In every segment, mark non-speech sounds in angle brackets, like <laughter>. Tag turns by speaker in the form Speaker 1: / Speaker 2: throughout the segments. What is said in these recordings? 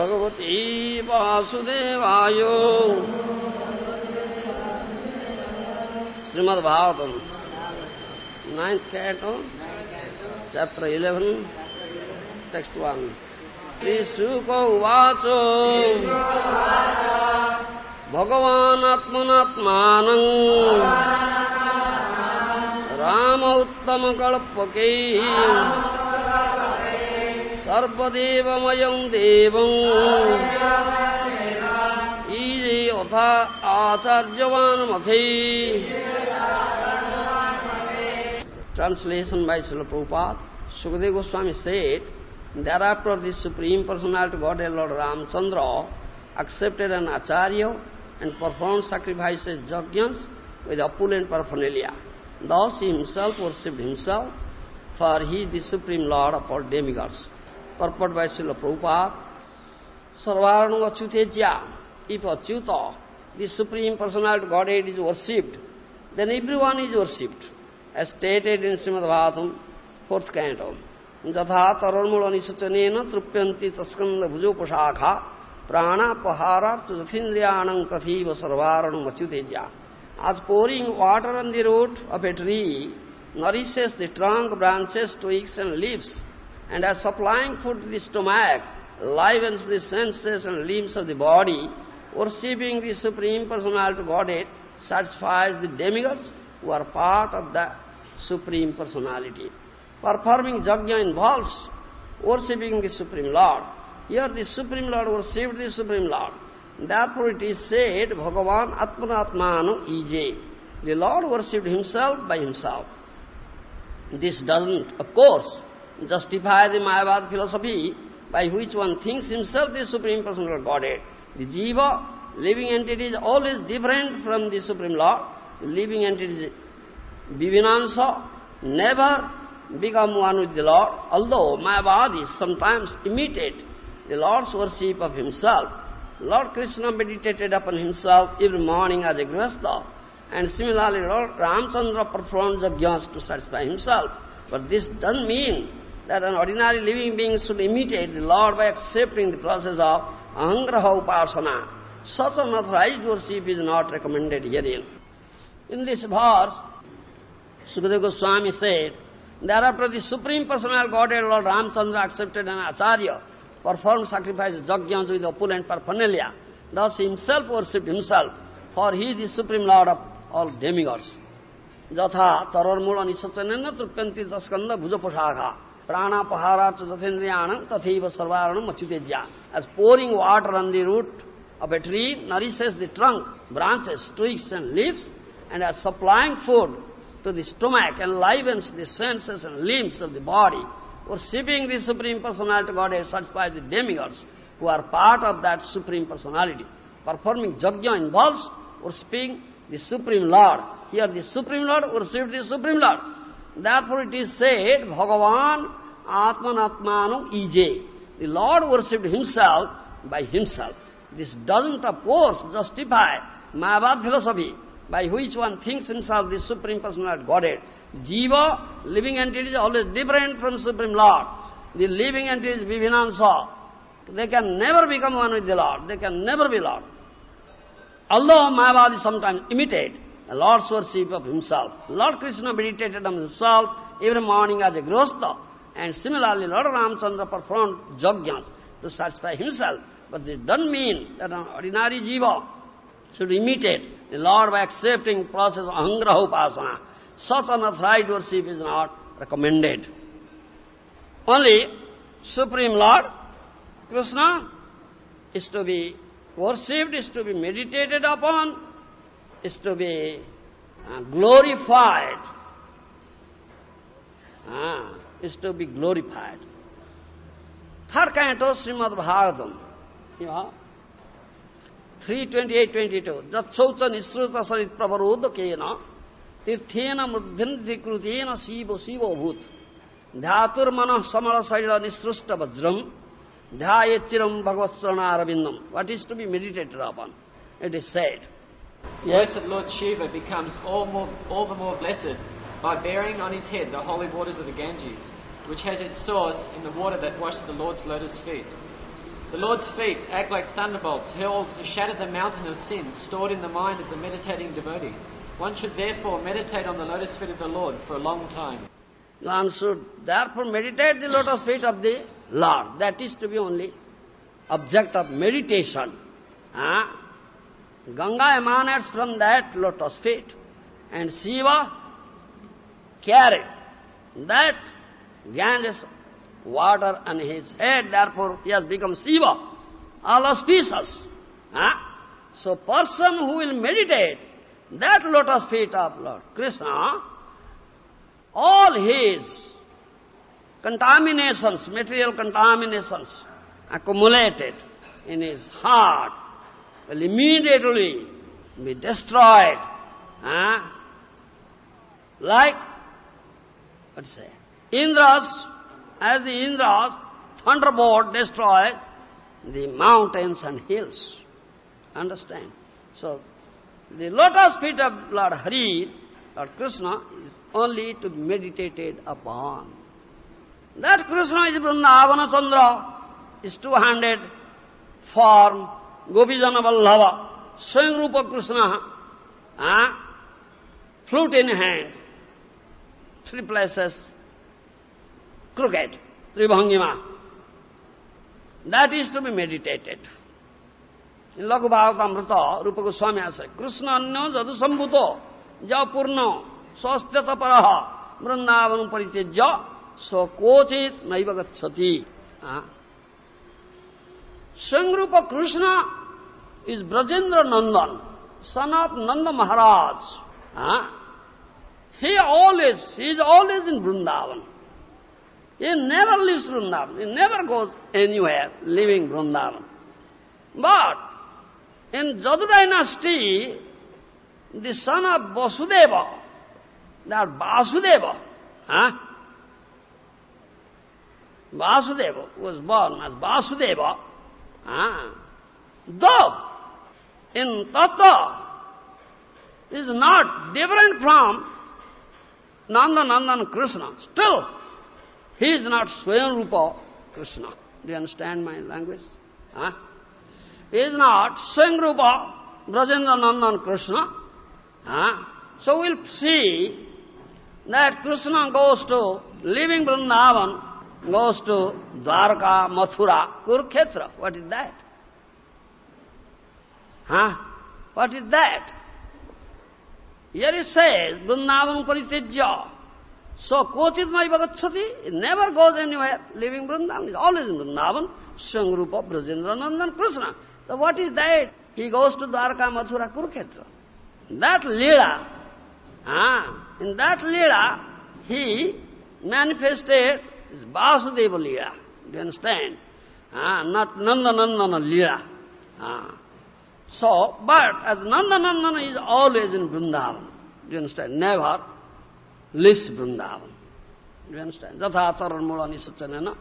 Speaker 1: भगवती वासुदेवाय श्रीमद्भागवतम् ninth canto, chapter 11, text 1. श्रीशुक उवाच भगवानात्मनात्मानम् राम उत्तमकल्पकैः सर्वदेवमयम् देवम् ईजे यथा आचार्यवान् मथै Translation by Srila Prabhupada. Sukadeva Goswami said, Thereafter the Supreme Personality Godhead Lord Ramchandra accepted an acharya and performed sacrifices yajnas with opulent paraphernalia. Thus he himself worshipped himself, for he is the Supreme Lord of all demigods. purport by Srila Prabhupada, Sarvaranu Achyutejya, if Achyuta, the Supreme Personality Godhead is worshipped, then everyone is worshipped, as stated in Srimad Bhagavatam, fourth canto. Jatha taranmula nisachanena trupyanti taskanda bhujopashakha pranapaharar jathindriyanam tathiva sarvaranam. As pouring water on the root of a tree nourishes the trunk, branches, twigs and leaves, and as supplying food to the stomach livens the senses and limbs of the body, worshipping the Supreme Personality Godhead satisfies the demigods who are part of the Supreme Personality. Performing yajna involves worshipping the Supreme Lord. Here the Supreme Lord worshipped the Supreme Lord. Therefore it is said, Bhagavan Atmanatmanu Ije. The Lord worshipped himself by himself. This doesn't, of course, justify the Mayavad philosophy by which one thinks himself the Supreme Personal Godhead. The Jiva, living entity, is always different from the Supreme Lord. The living entity Vivinansa, never become one with the Lord, although Mayavadis sometimes imitate the Lord's worship of himself. Lord Krishna meditated upon himself every morning as a grihastha, and similarly Lord Ramchandra performed yajnas to satisfy himself. But this doesn't mean that an ordinary living being should imitate the Lord by accepting the process of ahangraha upasana. Such an authorized worship is not recommended herein. In this verse, Sukadeva Goswami said, Thereafter the Supreme Personal Godhead Lord Ramchandra accepted an acharya, performed sacrifices, yajnas with opulent paraphernalia. Thus himself worshipped himself, for he is the Supreme Lord of all demigods. Jatha tararmula nisachanena trupyanti taskanda bhujaposhakha prana paharach jathendriyanam tathaiva sarvaranam. As pouring water on the root of a tree nourishes the trunk, branches, twigs and leaves, and as supplying food to the stomach enlivens the senses and limbs of the body, worshipping the Supreme Personality Godhead satisfies the demigods who are part of that Supreme Personality. Performing yajna involves worshipping the Supreme Lord. Here the Supreme Lord worshipped the Supreme Lord. Therefore it is said, Bhagavan Atmanatmanu Ije. The Lord worshipped himself by himself. This doesn't, of course, justify Mayavad philosophy by which one thinks himself the Supreme Personality Godhead. Jiva, living entity, is always different from Supreme Lord. The living entity is Vivinansa. They can never become one with the Lord. They can never be Lord. Although Mayavadi sometimes imitate the Lord's worship of himself. Lord Krishna meditated on himself every morning as a grihastha. And similarly, Lord Ramchandra performed yajnas to satisfy himself. But this doesn't mean that an ordinary jiva should imitate the Lord by accepting process of angraha upasana. Such upright worship is not recommended. Only Supreme Lord, Krishna, is to be worshipped, is to be meditated upon, is to be uh, glorified, uh, is to be glorified. Third canto, Srimad Bhagavatam. You know, 328-22. Jatsocha nisruta sarit pravarodakena tirthena murdhanti krutena sivo sivo bhut. Dhyatur manah samala saila nisrusta vajram dhyayechiram bhagavatsrana arabindam. What is to be meditated upon? It is said.
Speaker 2: Yes. Blessed Lord Shiva becomes all, more, all the more blessed by bearing on his head the holy waters of the Ganges, which has its source in the water that washed the Lord's lotus feet. The Lord's feet act like thunderbolts hurled to shatter the mountain of sins stored in the mind of the meditating devotee. One should therefore meditate on the lotus feet of the Lord for a long time.
Speaker 1: One should therefore meditate the lotus feet of the Lord. That is to be only object of meditation. Ah? Ganga emanates from that lotus feet. And Shiva carried that Ganges water on his head, therefore he has become Shiva, all auspicious. Huh? So person who will meditate that lotus feet of Lord Krishna, all his contaminations, material contaminations accumulated in his heart will immediately be destroyed. Huh? Like, what say, Indra's as the Indra's thunderbolt destroys the mountains and hills. Understand? So, the lotus feet of Lord Hari, Lord Krishna, is only to be meditated upon. That Krishna is Vrindavana Chandra, is two-handed form, Gopijana Vallabha, Swayam Rupa Krishna, ah, flute in hand, three places, crooked, Tribhangima. That is to be meditated. In Lagu Bhagavatamrita, Rupa Goswami has said, Krishna anyo jadu sambhuto, ja purno, swastyata paraha, vrindavanam paritejya, so kochit naiva gacchati. Swangrupa Krishna is Brajendra Nandan, son of Nanda Maharaj. He always, he is always in Vrindavan. He never leaves Vrindavan. He never goes anywhere leaving Vrindavan. But in Jadu dynasty, the son of Vasudeva, that Vasudeva, huh? Vasudeva was born as Vasudeva, huh? though in Tattva is not different from Nanda Nandan Krishna, still he is not Swayam Rupa Krishna. Do you understand my language? Huh? He is not Swayam Rupa Brajendra Nandan Krishna. Huh? So we'll see that Krishna goes to, leaving Vrindavan, goes to Dwarka, Mathura, Kurukshetra. What is that? Huh? What is that? Here it says, Vrindavan Paritejya. So, Kochit Maiva Gacchati, it never goes anywhere, leaving Vrindavan, is always in Vrindavan, Swayam Rupa Brajendra Nandan Krishna. So what is that? He goes to Dwarka, Mathura, Kurukshetra. That Leela, ah, in that Leela, he manifested his Vasudeva Leela. Do you understand? Ah, not Nanda Nandana Leela. Ah. So, but as Nanda Nandana is always in Vrindavan. Do you understand? Never leaves Vrindavan. Do you understand? Jatha taranmula nisachanena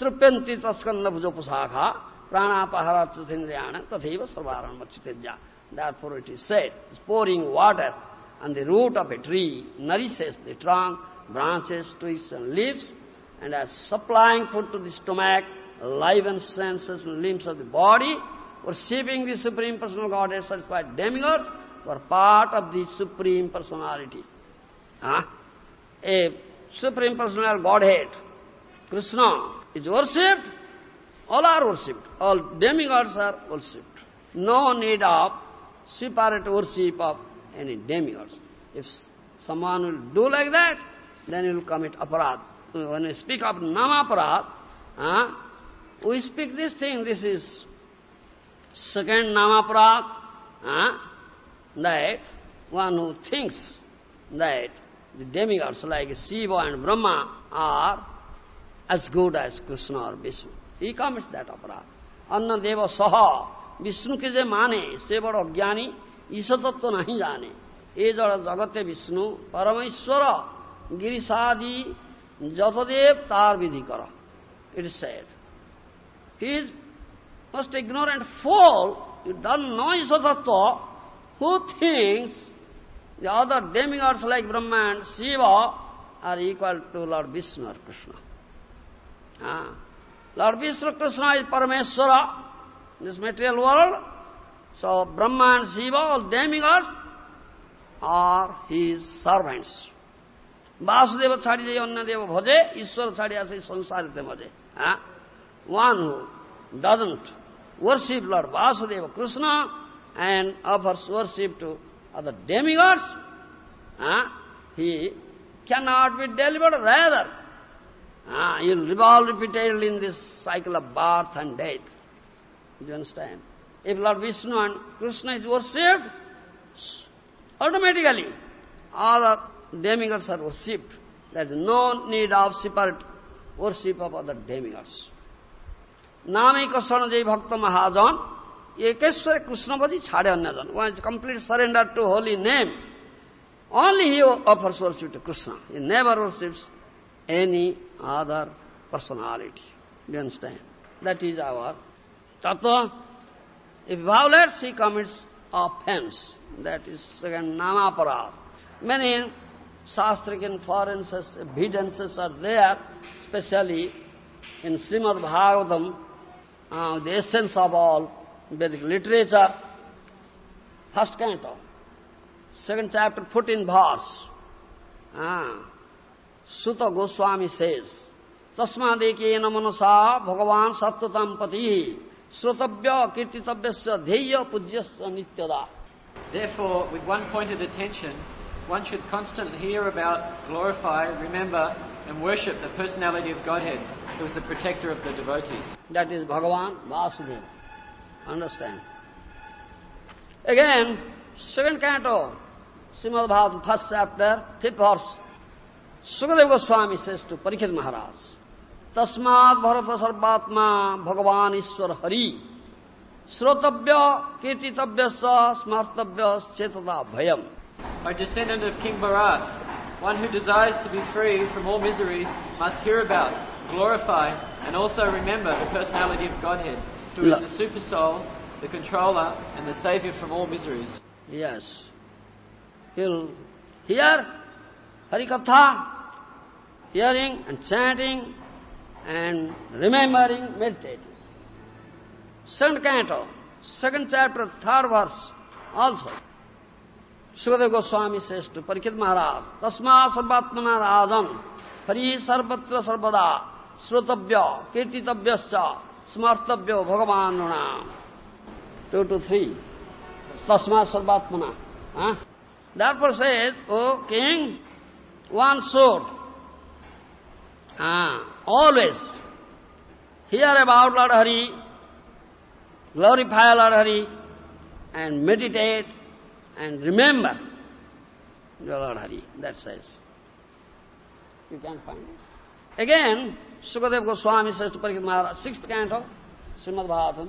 Speaker 1: tripyanti taskanda bhujopusakha pranapahara tuthindriyana tatheva sarvaran machitejya. Therefore it is said, it's pouring water on the root of a tree nourishes the trunk, branches, twigs and leaves, and as supplying food to the stomach, livens senses and limbs of the body, worshipping the Supreme Personal Godhead satisfied demigods were part of the Supreme Personality. Huh? A Supreme Personal Godhead, Krishna, is worshipped, all are worshipped, all demigods are worshipped. No need of separate worship of any demigods. If someone will do like that, then he will commit aparad. When we speak of namaparad, huh, we speak this thing, this is Second Namaprak, huh? that one who thinks that the demigods like Shiva and Brahma are as good as Krishna or Vishnu. He commits that aparat. Anna deva saha, Vishnu ke je mane, se bado jnani, isa tattva nahi jane. E jara jagate Vishnu, Paramaishwara, Girisadi, Jatadev tar vidhi kara. It is said. He is most ignorant fool, you don't know Isatattva, who thinks the other demigods like Brahma and Shiva are equal to Lord Vishnu or Krishna. Ah. Lord Vishnu Krishna is Parameshwara, this material world. So Brahma and Shiva, all demigods, are his servants. Vasudev छाड़ी जाइए अन्य देव भजे ईश्वर छाड़ी ऐसे संसार मज़े one who doesn't worship Lord Vasudeva Krishna and offers worship to other demigods, uh, he cannot be delivered. Rather, uh, he will revolve repeatedly in this cycle of birth and death. Do you understand? If Lord Vishnu and Krishna is worshipped, automatically other demigods are worshipped. There is no need of separate worship of other demigods. नामिक स्वर्ण जय भक्त महाजन, एकेश्वर कृष्ण भजि छाड़े अन्य जन वहाँ is complete surrender to holy name only he offers worship to Krishna he never worships any other personality you understand that is our तत् if violates commits offence that is second नामापराध many shastra in references evidences are there especially in Srimad Bhagavatam uh, the essence of all Vedic literature. First canto, second chapter, 14 verse. Ah, Suta Goswami says, तस्मादेकेन मनसा भगवान् सत्वतां पतिः श्रोतव्य कीर्तितव्यस्य ध्येय पूज्यस्य नित्यदा
Speaker 2: Therefore, with one-pointed attention, one should constantly hear about, glorify, remember, and worship the personality of Godhead who is the protector of the devotees.
Speaker 1: That is Bhagavan Vasudeva. Understand? Again, second canto, Srimad Bhagavatam, first chapter, fifth verse. Sukadeva Goswami says to Parikshit Maharaj, Tasmad Bharata Sarvatma Bhagavan Ishwar Hari Srotavya Kirtitavya Sa Smartavya Chetata Bhayam.
Speaker 2: O descendant of King Bharat, one who desires to be free from all miseries must hear about, glorify, and also remember the personality of Godhead, who is the super soul, the controller, and the savior from all miseries.
Speaker 1: Yes. He'll hear Harikatha, hearing and chanting and remembering, meditating. Second canto, second chapter, third verse also. Sukadeva Goswami says to Parikshit Maharaj, Tasma sarvatmana rajan, hari sarvatra sarvada, smartavya bhagavanuna. Two to three. Tasma sarvatmana. Huh? Therefore says, O king, one sword. ah, always hear about Lord Hari, glorify Lord Hari, and meditate and remember the Lord Hari. That says. You can find it. Again, Sukadeva Goswami says to Parikshit Maharaj, sixth canto, Srimad Bhagavatam,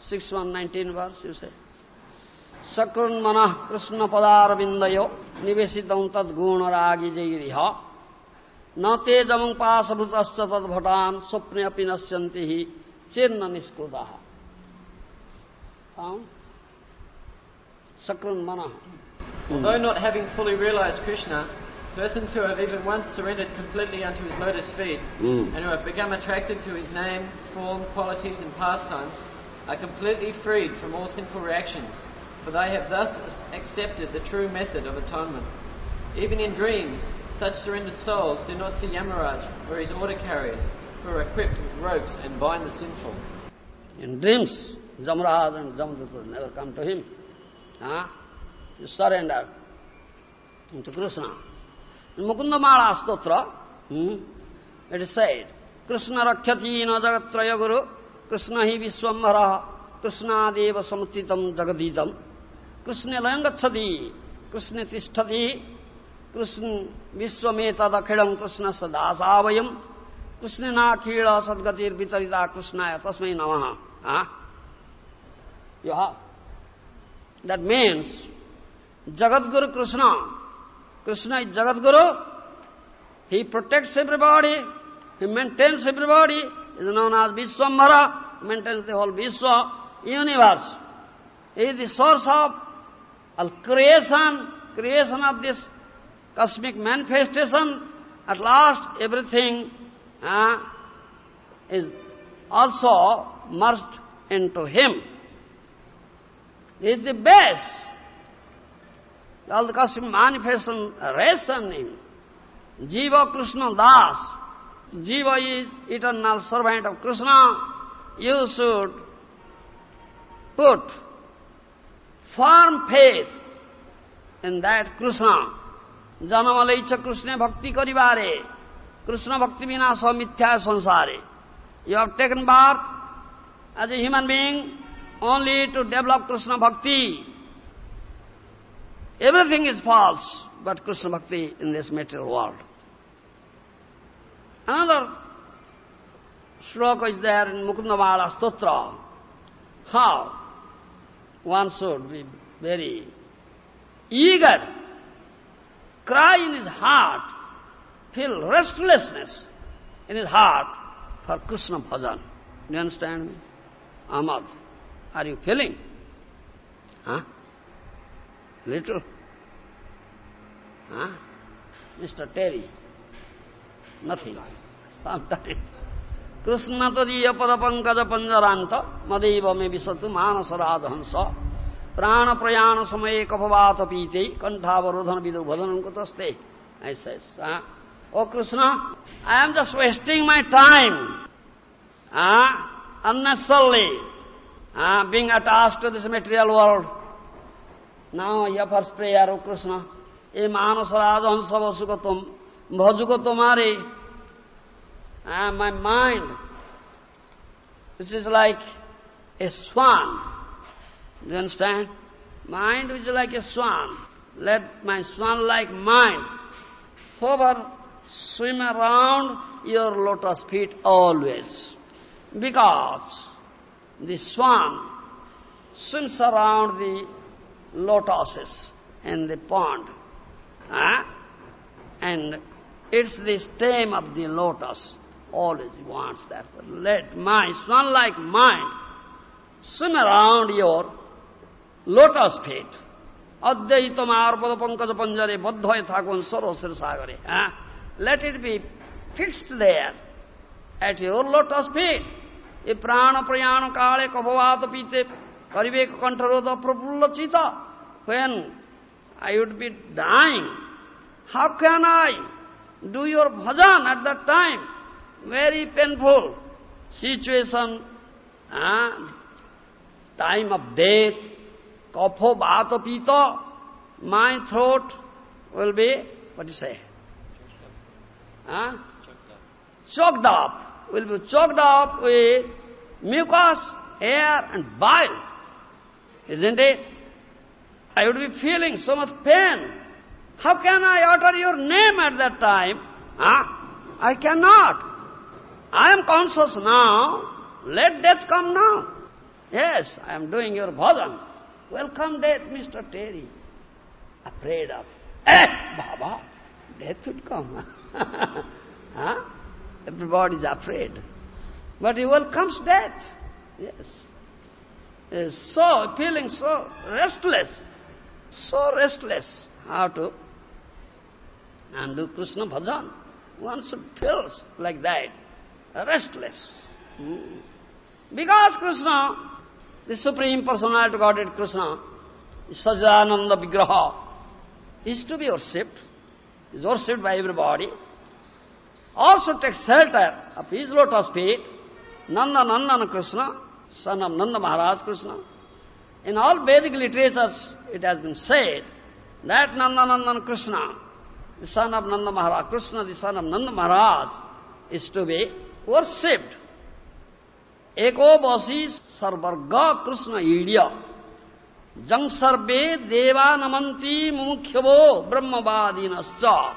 Speaker 1: 6.119 verse, you say. Sakrun manah krishna padar vindayo सकृन्मनः कृष्णपदारविन्दयो निवेशितं तद्गुणरागि जैरिह न तेजमं पाशभृतश्च तद्भटान् स्वप्ने अपि नश्यन्ति हि चेन्न निष्कृताः Found? Sakranmana.
Speaker 2: Although not having fully realized Krishna, persons who have even once surrendered completely unto his lotus feet
Speaker 1: Mm.
Speaker 2: and who have become attracted to his name, form, qualities, and pastimes are completely freed from all sinful reactions, for they have thus accepted the true method of atonement. Even in dreams, such surrendered souls do not see Yamaraj or his order carriers, who are equipped with ropes and bind the sinful.
Speaker 1: In dreams, Jamraj and Jamdutta never come to him. Huh? You surrender to Krishna. Mukundamala Stotra, hmm, it is said, Krishna rakhyati na jagatraya guru, Krishna hi vishwamhara, Krishna deva samutitam jagaditam, Krishna layangachati, Krishna tishtati, Krishna vishwametadakhilam Krishna sadasavayam, Krishna nakhila sadgatir vitarita Krishnaya tasmai namaha. Huh? you have. That means Jagat Guru Krishna. Krishna is Jagat Guru. He protects everybody. He maintains everybody. He is known as Vishwamara. Maintains the whole Vishwa universe. He is the source of all creation, creation of this cosmic manifestation. At last, everything uh, is also merged into Him. He is the base. all the cosmic manifestation rests on him. Jiva Krishna Das. Jiva is eternal servant of Krishna. You should put firm faith in that Krishna. Janamalecha Krishna bhakti karivare. Krishna bhakti vinasa mithya sansare. You have taken birth as a human being only to develop Krishna bhakti. Everything is false but Krishna bhakti in this material world. Another shloka is there in Mukundamala Stotra. How one should be very eager, cry in his heart, feel restlessness in his heart for Krishna bhajan. Do you understand me? Ahmad, are you feeling? Huh? Little? Huh? Mr. Terry? Nothing. Sometimes. Krishna tadiya padapankaja panjaranta madeva me visatu manasarajhansa prana prayana samaye kapavata pite kantavarodhana vidu bhadanam kutaste. I says, huh? Oh Krishna, I am just wasting my time huh? unnecessarily huh? being attached to this material world. Now your first prayer, O Krishna, e manasarajan savasukatam bhajukatamare. And my mind, which is like a swan, do you understand? Mind which is like a swan. Let my swan-like mind hover, swim around your lotus feet always. Because the swan swims around the lotuses in the pond. Huh? And it's the stem of the lotus always wants that. Let my son like mine swim around your lotus feet. Adyaitama arpada pankaja panjare baddhaya thakun sarvasir sagare. Let it be fixed there at your lotus feet. If prana prayana kale kabhavata pite karivek kantaroda prapulla chita when I would be dying, how can I do your bhajan at that time? very painful situation, uh, time of death, kapho bhata pita, my throat will be, what do you say? choked Huh? Choked up. Will be choked up with mucus, air and bile. Isn't it? I would be feeling so much pain. How can I utter your name at that time? Huh? I cannot. I am conscious now. Let death come now. Yes, I am doing your bhajan. Welcome death, Mr. Terry. Afraid of, eh, Baba, death would come. <laughs> huh? Everybody is afraid. But he welcomes death. Yes. Is so, feeling so restless. So restless. How to? And do Krishna bhajan. One should feel like that restless. Hmm. Because Krishna, the Supreme Personality Godhead Krishna, is Sajananda Vigraha, is to be worshipped, is worshipped by everybody. Also takes shelter of his lotus feet, Nanda Nandana Krishna, son of Nanda Maharaj Krishna. In all Vedic literatures it has been said that Nanda Nandana Krishna, the son of Nanda Maharaj, Krishna the son of Nanda Maharaj, is to be worshipped. Eko basi sarvarga Krishna idya. Jang sarve deva namanti mumukhyavo brahmavadinascha.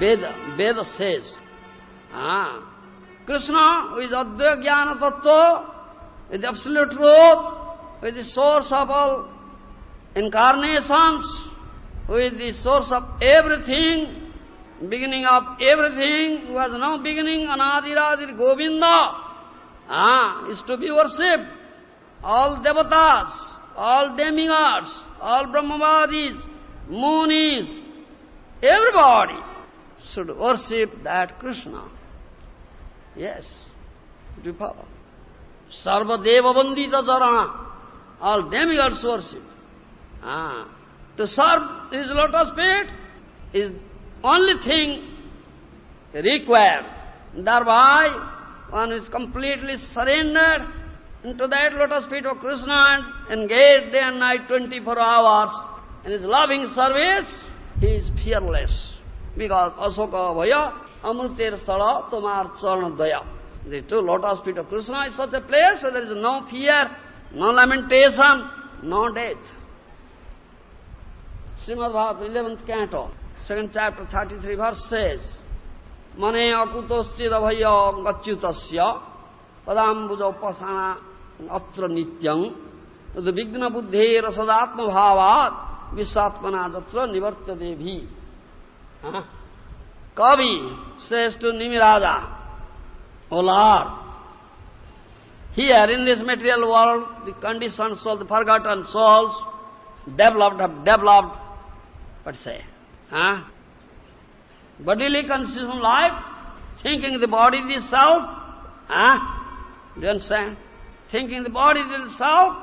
Speaker 1: Veda, Veda says. Ah. Krishna, who is Adya Jnana Tattva, with absolute truth, who is the source of all incarnations, who is the source of everything, beginning of everything, who has no beginning, Anadiradir Govinda, ah, is to be worshipped. All devatas, all demigods, all Brahmavadis, Munis, everybody should worship that Krishna. Yes, to follow. Sarva Deva Vandita Charana, all demigods worship. Ah, to serve his lotus feet is only thing required. Thereby, one is completely surrendered into that lotus feet of Krishna and engaged day and night 24 hours in his loving service, he is fearless. Because Asoka Vaya, Amrutir Sthala, Tomar Charana Daya. The two lotus feet of Krishna is such a place where there is no fear, no lamentation, no death. Srimad Bhagavatam, 11th canto, second chapter, 33 verse says, Mane akutoschidabhaya gachutasya padambujopasana atra nityam tad vigna buddhe rasadatma bhavat visatmana jatra nivarta devi. Kavi says to Nimiraja, O Lord, here in this material world, the conditioned soul, the forgotten souls, developed, have developed, what say, huh? bodily consciousness life, thinking the body is self, huh? do you understand? Thinking the body is self,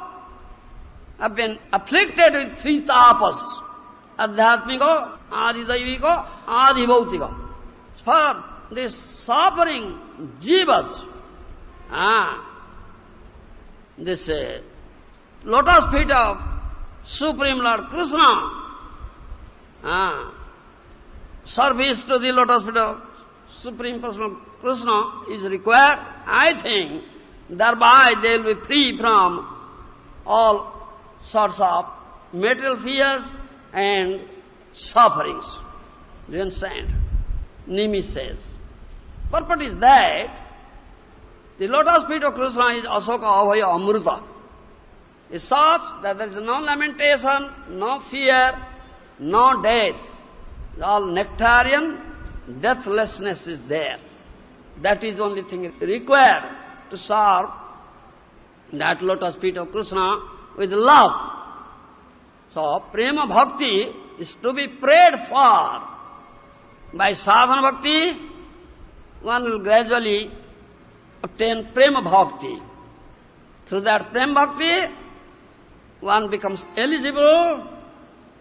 Speaker 1: have been afflicted with three tapas, adhyatmika, adidaivika, adhibhautika. For this suffering jivas, ah, this uh, lotus feet of Supreme Lord Krishna, ah, service to the lotus feet of Supreme Personal Krishna is required, I think, thereby they will be free from all sorts of material fears and sufferings. Do you understand? Nimi says. Purport is that the lotus feet of Krishna is Asoka Abhaya Amruta. It's such that there is no lamentation, no fear, no death. All nectarian deathlessness is there. That is only thing required to serve that lotus feet of Krishna with love. So, prema bhakti is to be prayed for. By sadhana bhakti, one will gradually obtain prema bhakti. Through that prema bhakti, one becomes eligible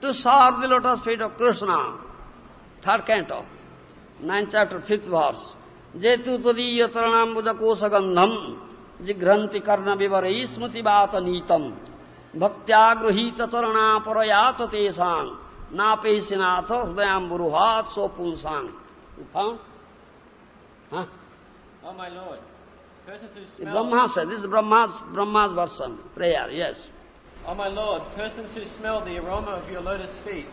Speaker 1: to serve the lotus feet of Krishna. Third canto, ninth chapter, fifth verse. Jetu tadiya charanambuja kosagandham jighranti karna vivarai smriti vata nitam bhaktyagrahita charana parayata tesang napesinatha hridayamburuhat sopunsang. You found? Huh?
Speaker 2: Oh my Lord, persons who
Speaker 1: The
Speaker 2: smell...
Speaker 1: Brahma said, this is Brahma's, Brahma's version, prayer, yes.
Speaker 2: Oh my Lord, persons who smell the aroma of your lotus feet,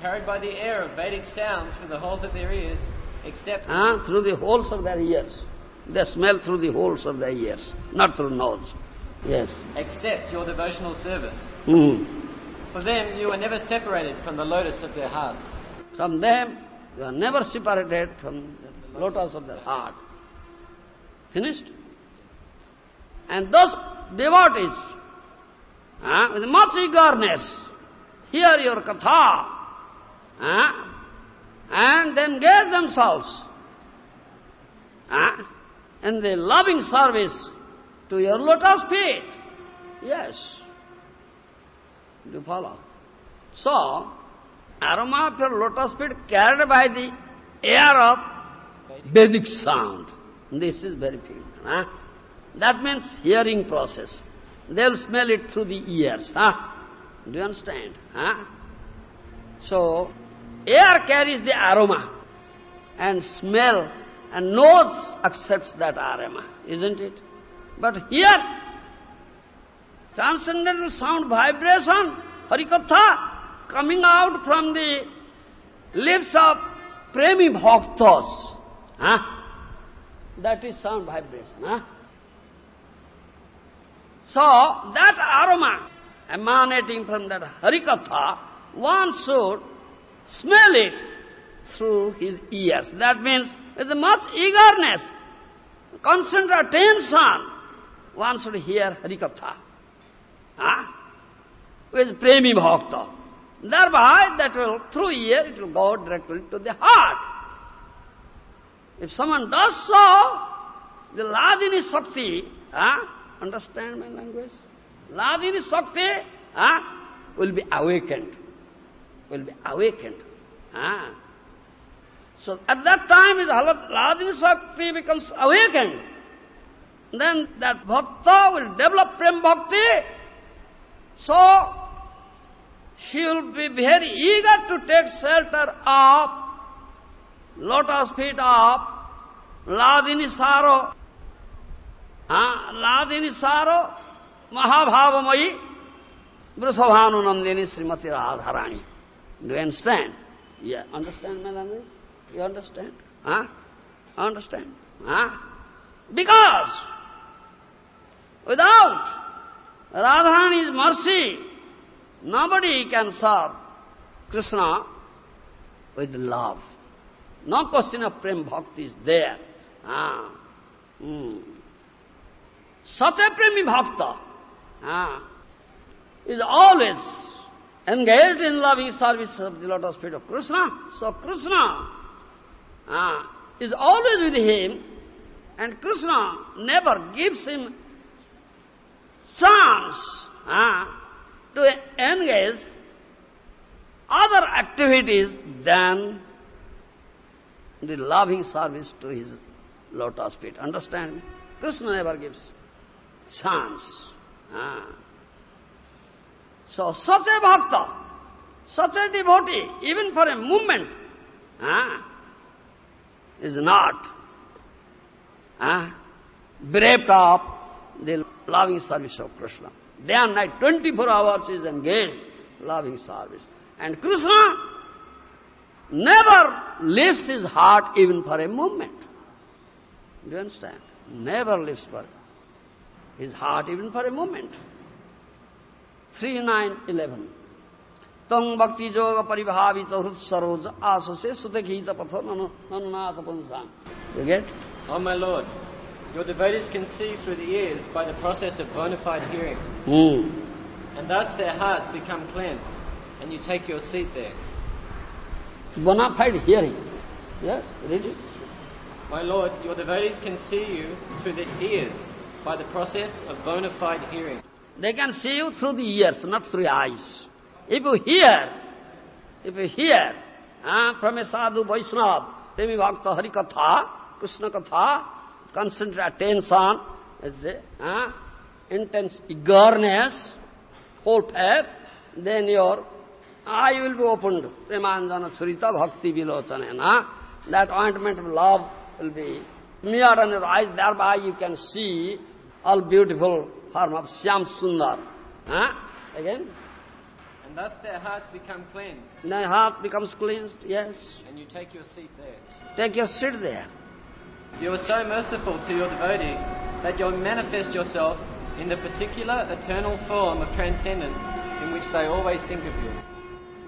Speaker 2: carried by the air of Vedic sound through the holes of their ears, accept
Speaker 1: Huh? Through the holes of their ears. They smell through the holes of their ears, not through nose. Yes.
Speaker 2: accept your devotional service.
Speaker 1: Hmm.
Speaker 2: For them you are never separated from the lotus of their hearts.
Speaker 1: From them, you are never separated from the lotus of their heart. Finished? And those devotees, huh, with much eagerness, hear your katha, huh, and then get themselves huh, in the loving service to your lotus feet. Yes. You follow? So, aroma of your lotus feet carried by the air of Vedic sound. This is very. Huh? That means hearing process. They'll smell it through the ears. Huh? Do you understand? Huh? So, air carries the aroma and smell and nose accepts that aroma, isn't it? But here, transcendental sound vibration, Harikatha, coming out from the lips of premi bhaktas. Huh? That is sound vibration. Huh? So, that aroma emanating from that Harikatha, one should smell it through his ears. That means with much eagerness, concentrate attention, one should hear Harikatha. Huh? With Premi Bhakta. Thereby, that will, through ear, it will go directly to the heart. If someone does so, the Ladini Shakti, huh? Understand my language? Ladini Shakti huh? will be awakened. Will be awakened. Huh? So at that time, if Ladini Shakti becomes awakened, then that bhakta will develop prem bhakti. So she will be very eager to take shelter of lotus feet of Ladini Saro, Ladini Saro, Mahabhavamayi, Vrisabhanu Nandini Srimati Radharani. Do you understand? Yeah, understand my language? You understand? Huh? Understand? Huh? Because without Radharani's mercy, nobody can serve Krishna with love. No question of prem bhakti is there. Ah. Mm. Such a premi bhakta ah, is always engaged in loving service of the lotus feet of Krishna. So Krishna ah, is always with him and Krishna never gives him chance ah, to engage other activities than the loving service to his lotus feet. Understand? Krishna never gives chance. Ah. So such a bhakta, such a devotee, even for a moment, ah, is not ah, bereft of the loving service of Krishna. Day and night, 24 hours is engaged loving service. And Krishna never lifts his heart even for a moment. Do you understand? Never lifts for his heart even for a moment. 3, 9, 11. Tang bhakti yoga paribhavita hrut saroj asase sutakita patha nananata pansam. You get?
Speaker 2: Oh my Lord, your devotees can see through the ears by the process of bona fide hearing.
Speaker 1: Mm.
Speaker 2: And thus their hearts become cleansed, and you take your seat there.
Speaker 1: Bona fide hearing. Yes, read it.
Speaker 2: My Lord, your devotees can see you through the ears by the process of bona fide hearing.
Speaker 1: They can see you through the ears, not through eyes. If you hear, if you hear uh, from a sadhu Vaishnava, Premi Bhakta Hari Katha, Krishna Katha, concentrate attention, uh, intense eagerness, whole faith, then your eye will be opened. Premanjana Surita Bhakti Vilochanena. That ointment of love will be smeared on your eyes, thereby you can see all beautiful form of Syam Sundar. Huh? Again?
Speaker 2: And thus their hearts become cleansed,
Speaker 1: Their heart becomes cleansed, yes.
Speaker 2: and you take your seat there.
Speaker 1: Take your seat there.
Speaker 2: You are so merciful to your devotees that you manifest yourself in the particular eternal form of transcendence in which they always think of you.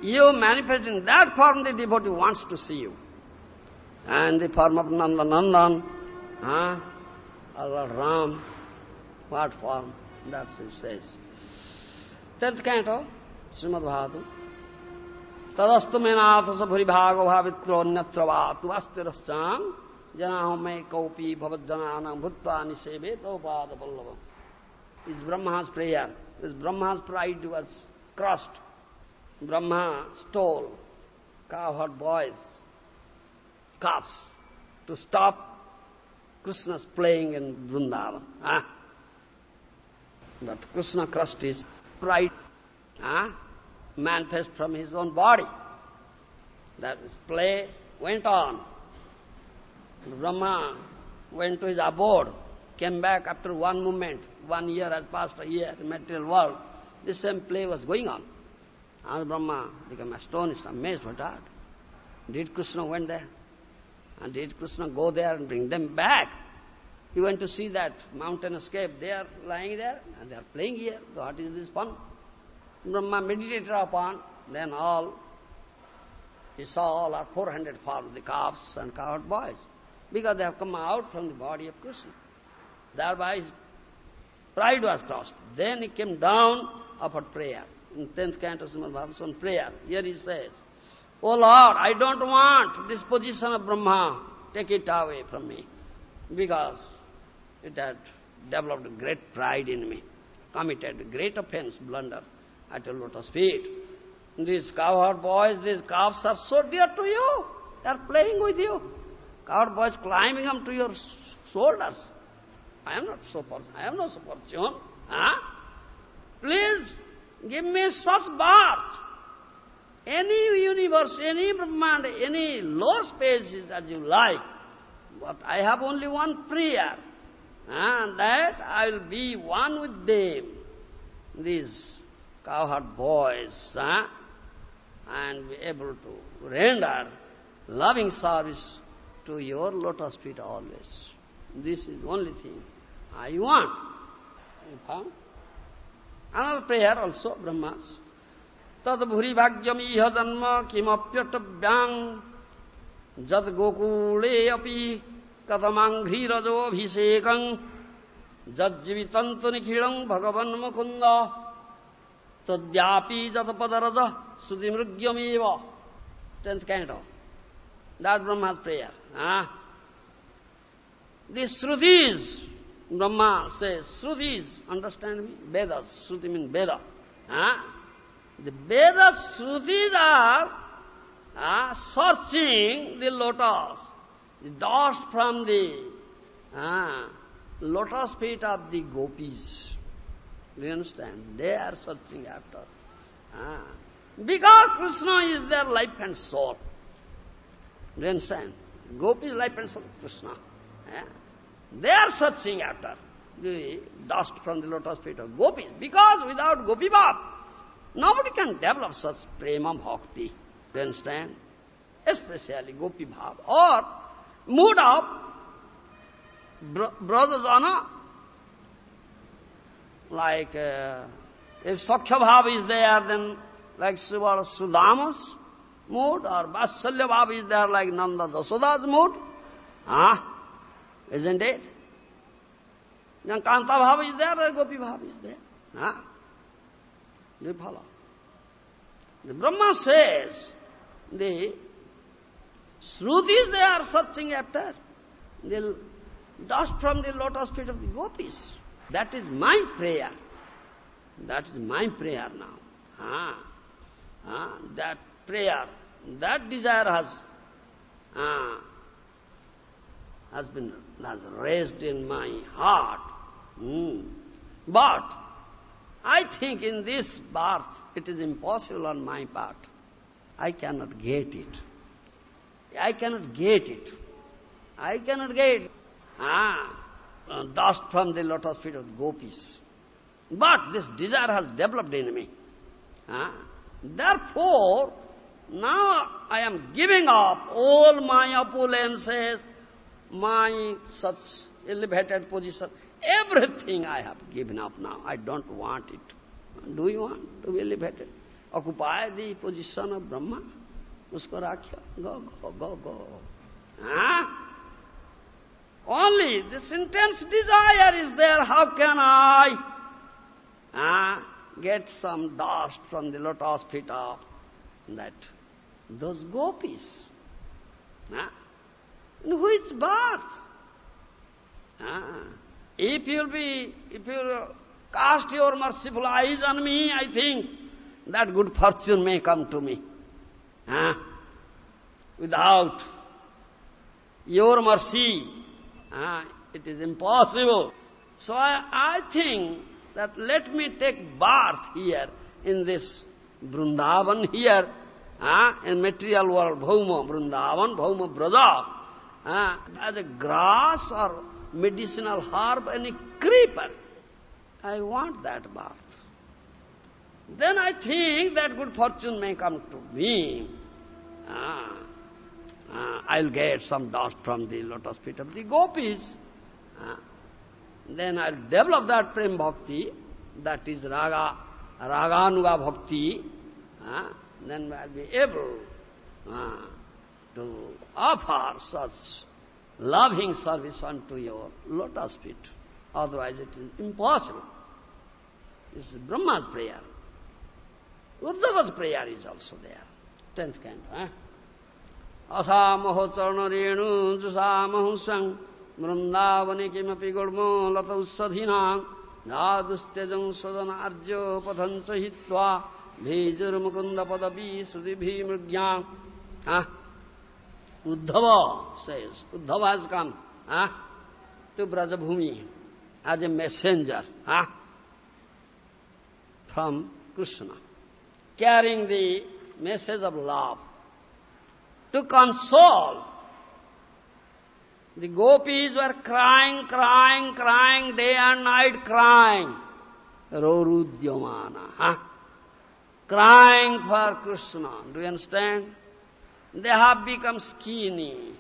Speaker 1: You manifest in that form the devotee wants to see you. And the form of Nanda Nandan, huh? or Ram, what form, that he says. Tenth canto, Srimad Bhagavatam. Tadastu-menātasa-bhuri-bhāga-bhāvitro-nyatra-vātu-vastira-scāṁ janāhumai-kaupi-bhavad-janānam-bhutvāni-sebe-tau-pāda-pallavam. It's Brahma's prayer. It's Brahma's pride was crossed. Brahma stole cowherd boys, cops to stop Krishna's playing in Vrindavan. Huh? But Krishna crushed his pride, huh? Ah, manifest from his own body. That play went on. Brahma went to his abode, came back after one moment. One year has passed a year material world. The same play was going on. And Brahma became astonished, amazed, what that? Did Krishna went there? And did Krishna go there and bring them back? He went to see that mountain escape. They are lying there and they are playing here. What is this fun? Brahma meditated upon, then all, he saw all our 400 forms, the calves and cowherd boys, because they have come out from the body of Krishna. Thereby his pride was crossed. Then he came down offered prayer. In 10th canto, Srimad Bhagavatam, prayer. Here he says, Oh Lord, I don't want this position of Brahma. Take it away from me. Because it had developed great pride in me, committed great offense, blunder at your lotus feet. These cowherd boys, these calves are so dear to you. They are playing with you. Cowherd boys climbing up to your shoulders. I am not so fortunate. I am not so fortunate. Huh? Please give me such birth. Any universe, any Brahmand, any lower spaces as you like. But I have only one prayer. And that I will be one with them. These cowherd boys, huh? and be able to render loving service to your lotus feet always. This is the only thing I want. You found? Another prayer also, Brahmas. Tad bhuri bhagyam iha janma kimapyatavyang jad gokule api katamanghrirajo abhisekang jad jivitantu nikhilang bhagavan mukunda tadyapi jat padaraja sudimrugyameva. Tenth canto. That Brahma's prayer. Ah. The Shrutis, Brahma says, Shrutis, understand me? Vedas, Shruti means Veda. Huh? The Vedas, Shrutis are uh, searching the lotus, the dust from the uh, lotus feet of the gopis. Do you understand? They are searching after. Uh, because Krishna is their life and soul. Do you understand? Gopi is life and soul Krishna. Yeah? They are searching after the dust from the lotus feet of gopis. Because without gopi bhav, nobody can develop such prema bhakti. Do you understand? Especially gopi bhav. Or mood of brajajana, like uh, if Sakhya bhav is there, then like Srivala Sudama's mood, or Vatsalya bhav is there like Nanda Jasoda's mood. Ah, isn't it? Then Kanta Bhava is there, Gopi Bhava is there. Huh? Do you follow? The Brahma says, the Shrutis they are searching after. The dust from the lotus feet of the gopis. That is my prayer. That is my prayer now. Ah, ah, that prayer, that desire has ah, has been has raised in my heart. Mm. But I think in this birth it is impossible on my part. I cannot get it. I cannot get it. I cannot get. Ah, dust from the lotus feet of gopis. But this desire has developed in me. Ah, therefore, now I am giving up all my opulences, my such elevated position, everything I have given up now. I don't want it. Do you want to be elevated? Occupy the position of Brahma. Rakhya. Go, go, go, go. Huh? Only this intense desire is there. How can I huh, get some dust from the lotus feet of that those gopis? Huh? In which birth? Ah. If you'll be, if you cast your merciful eyes on me, I think that good fortune may come to me. Ah. Without your mercy, ah, it is impossible. So I, I think that let me take birth here in this Vrindavan here, in material world, Bhauma, Vrindavan, Bhauma, Braja uh, as a grass or medicinal herb, any creeper. I want that birth. Then I think that good fortune may come to me. Ah, ah, I'll get some dust from the lotus feet of the gopis. uh, then I'll develop that prem bhakti, that is raga, raganuga bhakti, then I'll be able to offer such loving service unto your lotus feet. Otherwise it is impossible. This is Brahma's prayer. Uddhava's prayer is also there. Tenth canto. Eh? असामहो चरणरेणु जुषामहु स्वं वृन्दावने किमपि गुर्मो लतौषधीना धादुस्त्यजं सदनार्यो पथञ्च हित्वा भेजुर्मुकुन्दपदपि श्रुतिभिमृज्ञा Uddhava says, Uddhava has come huh, to Brajabhumi as a messenger huh, from Krishna, carrying the message of love to console. The gopis were crying, crying, crying, day and night crying. Rorudyamana. Huh? Crying for Krishna. Do you understand? They have become skinny.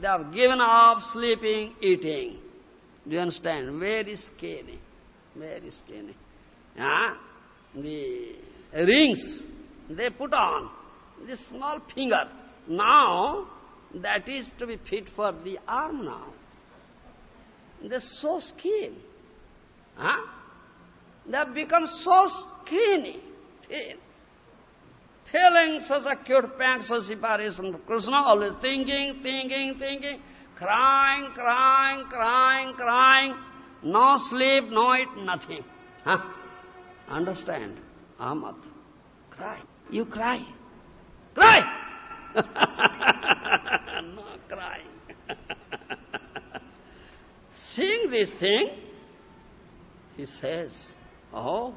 Speaker 1: They have given up sleeping, eating. Do you understand? Very skinny. Very skinny. Huh? The rings they put on, this small finger, now, that is to be fit for the arm now. They're so skinny. Huh? They have become so skinny, thin. Feeling such acute pangs of separation from Krishna, always thinking, thinking, thinking, crying, crying, crying, crying, no sleep, no eat, nothing. Huh? Understand? Ahmad, cry. You cry. Cry! <laughs> no crying. <laughs> Seeing this thing, he says, Oh,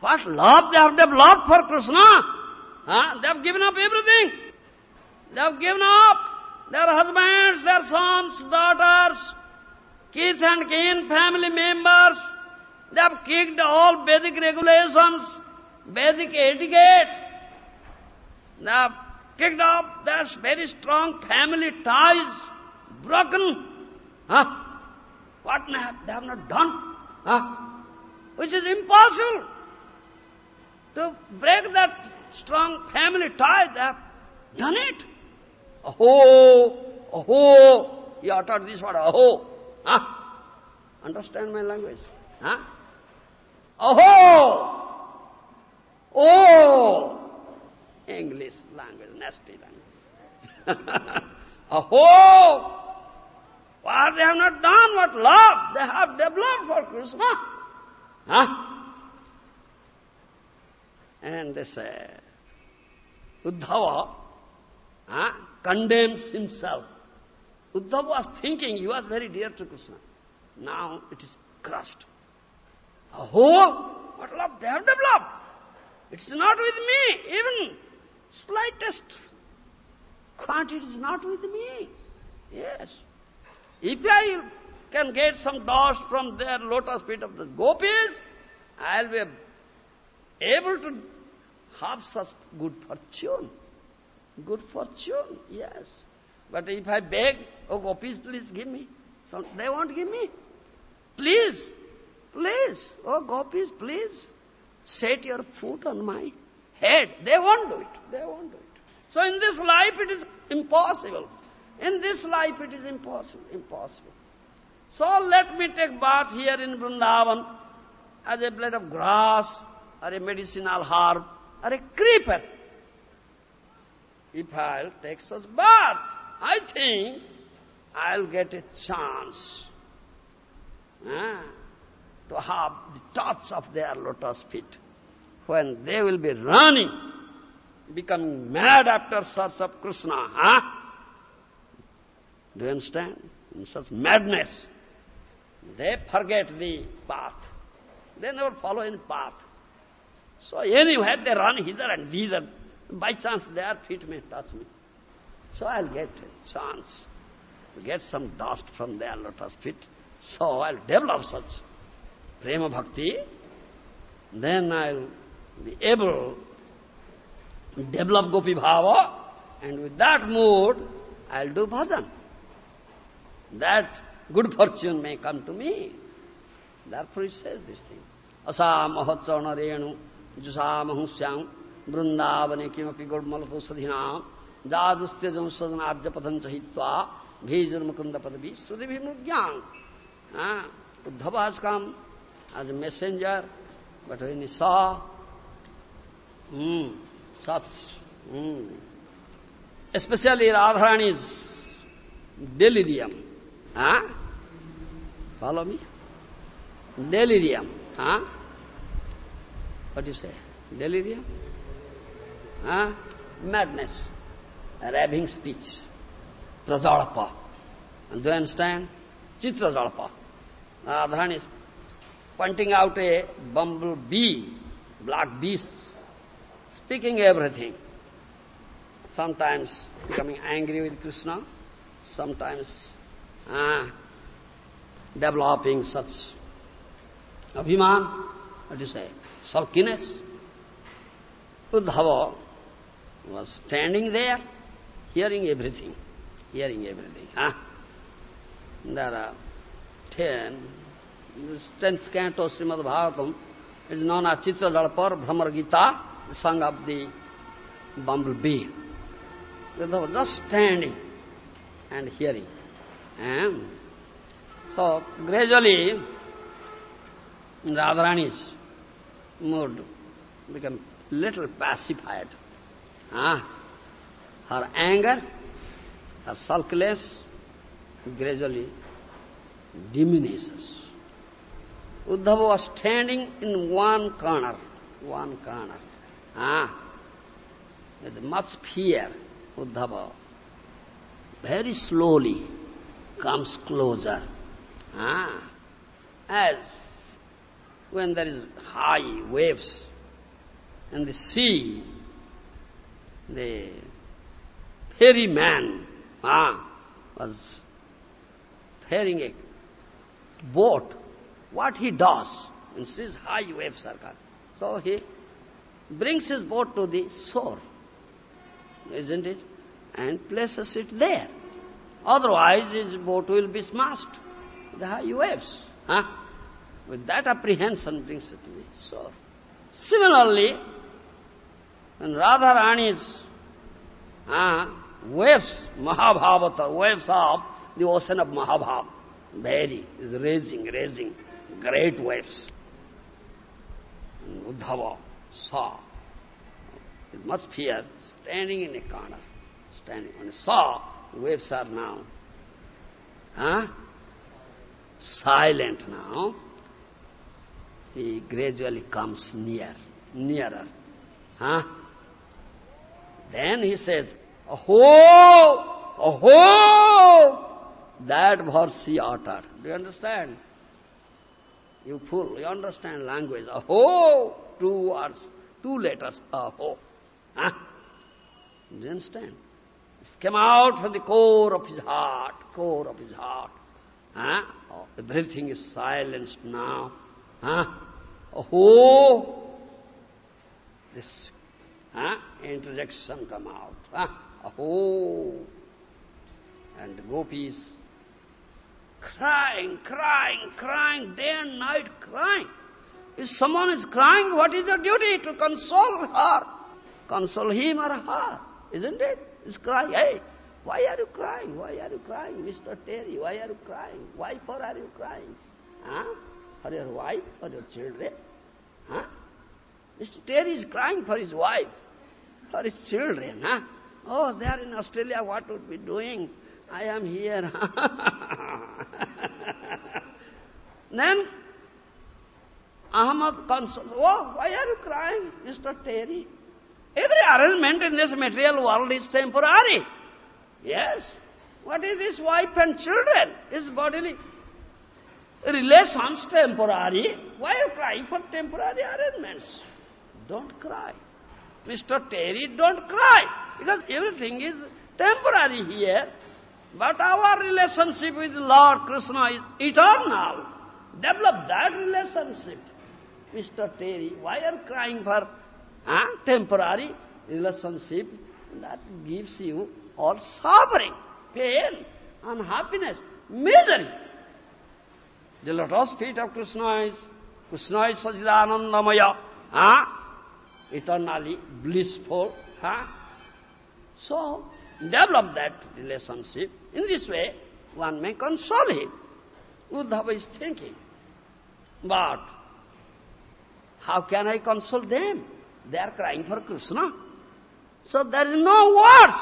Speaker 1: what love they have developed for Krishna! Huh? They have given up everything. They have given up their husbands, their sons, daughters, kids and kin, family members. They have kicked all Vedic regulations, Vedic etiquette. Have kicked off their very strong family ties, broken. Huh? What they have not done? Huh? Which is impossible. To break that strong family tie, they have done it. Aho, aho, he uttered this word, aho. Huh? Understand my language? Huh? Aho! Oh! English language, nasty language. <laughs> Aho! What they have not done, what love they have developed for Krishna. Huh? And they say, Uddhava huh, condemns himself. Uddhava was thinking he was very dear to Krishna. Now it is crushed. Aho! What love they have developed. It's not with me, even slightest quantity is not with me. Yes. If I can get some dust from their lotus feet of the gopis, I'll be able to have such good fortune. Good fortune, yes. But if I beg, oh gopis, please give me, so they won't give me. Please, please, oh gopis, please, set your foot on my head. They won't do it. They won't do it. So in this life it is impossible. In this life it is impossible. Impossible. So let me take bath here in Vrindavan as a blade of grass or a medicinal herb or a creeper. If I'll take such bath, I think I'll get a chance eh, to have the touch of their lotus feet when they will be running, becoming mad after search of Krishna. Huh? Do you understand? In such madness, they forget the path. They never follow any path. So anywhere they run hither and thither. By chance their feet may touch me. So I'll get a chance to get some dust from their lotus feet. So I'll develop such prema bhakti. Then I'll be able to develop Gopi Bhava, and with that mood, I'll do bhajan. That good fortune may come to me. Therefore he says this thing. Asamahotsana renu jusamahusyam vrindavane kimapi gurmalato sadhinam jadustyajam sadanarja padhan chahitva bhijurmukunda padavi srudivi mudgyam. Uddhava has come as a messenger, but when he saw hmm, such, hmm, especially Radharani's delirium, huh? follow me? Delirium, huh? what do you say? Delirium? Huh? Madness, raving speech, prajalapa. And do you understand? Is pointing out a bumblebee, black beast, speaking everything. Sometimes becoming angry with Krishna, sometimes ah, developing such abhiman, what do you say, sulkiness. Uddhava was standing there, hearing everything, hearing everything. Huh? There are ten tenth canto Srimad Bhagavatam is known as Chitra Dalpar Bhramar Gita, the song of the bumblebee. They were just standing and hearing. And so gradually Radharani's mood became little pacified. Ah, her anger, her sulkiness gradually diminishes. Uddhava was standing in one corner, one corner. Ah, with much fear, Uddhava very slowly comes closer. Ah, as when there is high waves in the sea, the ferryman ah, was ferrying a boat what he does in sees high waves are coming. So he brings his boat to the shore, isn't it? And places it there. Otherwise his boat will be smashed the high waves. Huh? With that apprehension brings it to the shore. Similarly, when Radharani's uh, waves, Mahabhavata, waves of the ocean of Mahabhav, very, is raging, raging great waves. And Uddhava saw, with much fear, standing in a corner, standing. He saw, the waves are now huh? silent now. He gradually comes near, nearer. Huh? Then he says, Aho! Aho! That verse he uttered. Do you understand? You fool, you understand language. Aho, two words, two letters, aho. Huh? You understand? This came out from the core of his heart, core of his heart. Huh? Oh, everything is silenced now. Huh? Aho, this huh? interjection come out. Huh? Aho. And the gopis Crying, crying, crying, day and night crying. If someone is crying, what is your duty? To console her. Console him or her, isn't it? Is crying, hey, why are you crying? Why are you crying, Mr. Terry? Why are you crying? Why for are you crying? Huh? For your wife, for your children? Huh? Mr. Terry is crying for his wife, for his children. Huh? Oh, they are in Australia, what would be doing? I am here. then Ahmad consoled, oh, why are you crying, Mr. Terry? Every arrangement in this material world is temporary. Yes. What is this wife and children? Is bodily relations temporary? Why are you crying for temporary arrangements? Don't cry. Mr. Terry, don't cry. Because everything is temporary here. But our relationship with Lord Krishna is eternal. Develop that relationship. Mr. Terry, why are you crying for huh, temporary relationship? That gives you all suffering, pain, unhappiness, misery. The lotus feet of Krishna is, Krishna is Sajidanandamaya, huh? eternally blissful. Huh? So, develop that relationship. In this way, one may console him. Uddhava is thinking. But, how can I console them? They are crying for Krishna. So there is no words.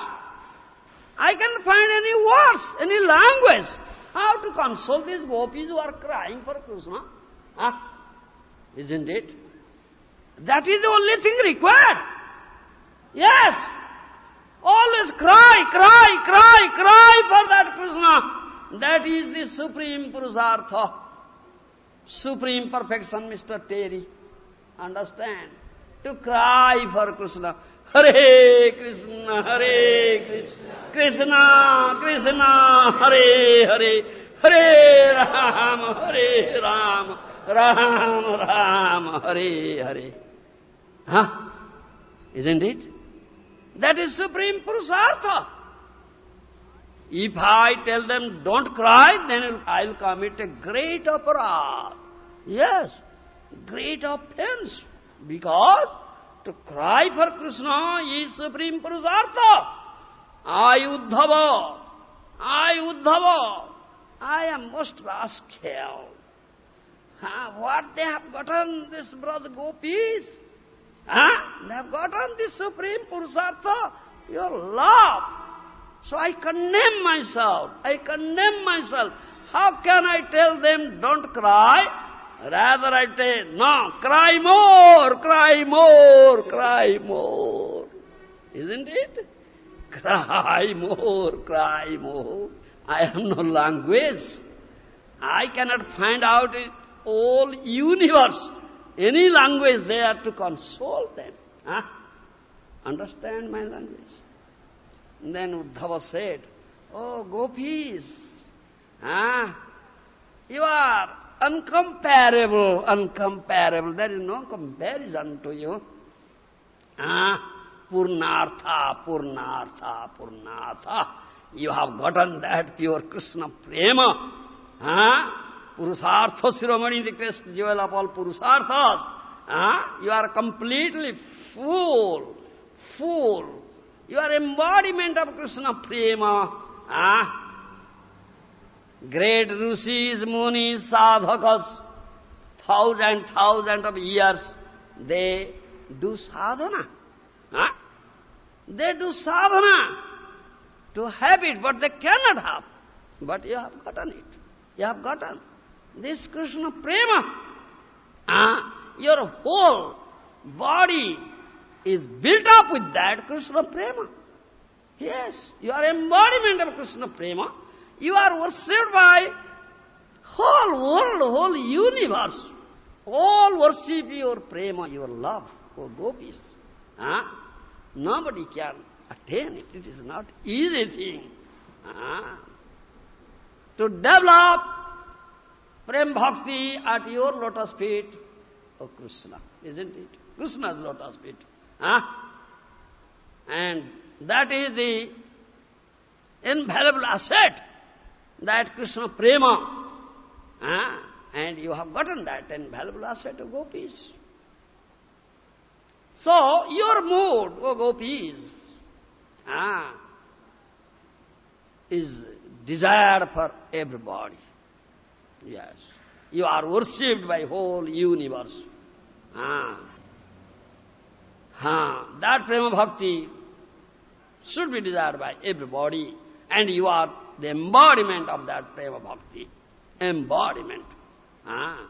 Speaker 1: I cannot find any words, any language. How to console these gopis who are crying for Krishna? Isn't it? That is the only thing required. Yes. Always cry, cry, cry, cry for that Krishna. That is the supreme Purusartha. Supreme perfection, Mr. Terry. Understand? To cry for Krishna. Hare Krishna, Hare Krishna, Krishna, Krishna, Hare Hare, Hare Ram, Hare Ram, Ram Ram, Hare Hare. Huh? Isn't it? That is Supreme Purusartha. If I tell them don't cry, then I'll commit a great aparad. Yes, great offense. Because to cry for Krishna is Supreme Purusartha. I Uddhava, I Uddhava, I am most rascal. Huh? What they have gotten, this brother gopis? Huh? They have gotten this Supreme Purusartha, your love. So I condemn myself. I condemn myself. How can I tell them, don't cry? Rather I say, no, cry more, cry more, cry more. Isn't it? Cry more, cry more. I have no language. I cannot find out it all universe, any language there to console them. Huh? Understand my language? And then Uddhava said, Oh, gopis, ah, you are uncomparable, uncomparable. There is no comparison to you. Ah, Purnartha, Purnartha, Purnartha. You have gotten that pure Krishna prema. Ah, Purusartha Siromani, the crest jewel of Purusarthas. You are completely full, full. You are embodiment of Krishna prema. Great rishis, munis, sadhakas, thousand, thousand of years, they do sadhana. They do sadhana to have it, but they cannot have. But you have gotten it. You have gotten this Krishna prema. Uh, your whole body is built up with that Krishna prema. Yes, you are embodiment of Krishna prema. You are worshipped by whole world, whole universe. All worship your prema, your love, oh gopis. Huh? Nobody can attain it. It is not easy thing. Huh? To develop prem bhakti at your lotus feet, oh Krishna, isn't it? Krishna's lotus feet. Huh? And that is the invaluable asset that Krishna prema. Ah, and you have gotten that invaluable asset of gopis. So, your mood, O gopis, ah, is desired for everybody. Yes. You are worshipped by whole universe. Ah. Ah. That prema bhakti should be desired by everybody. And you are the embodiment of that prema bhakti. Embodiment. Ah.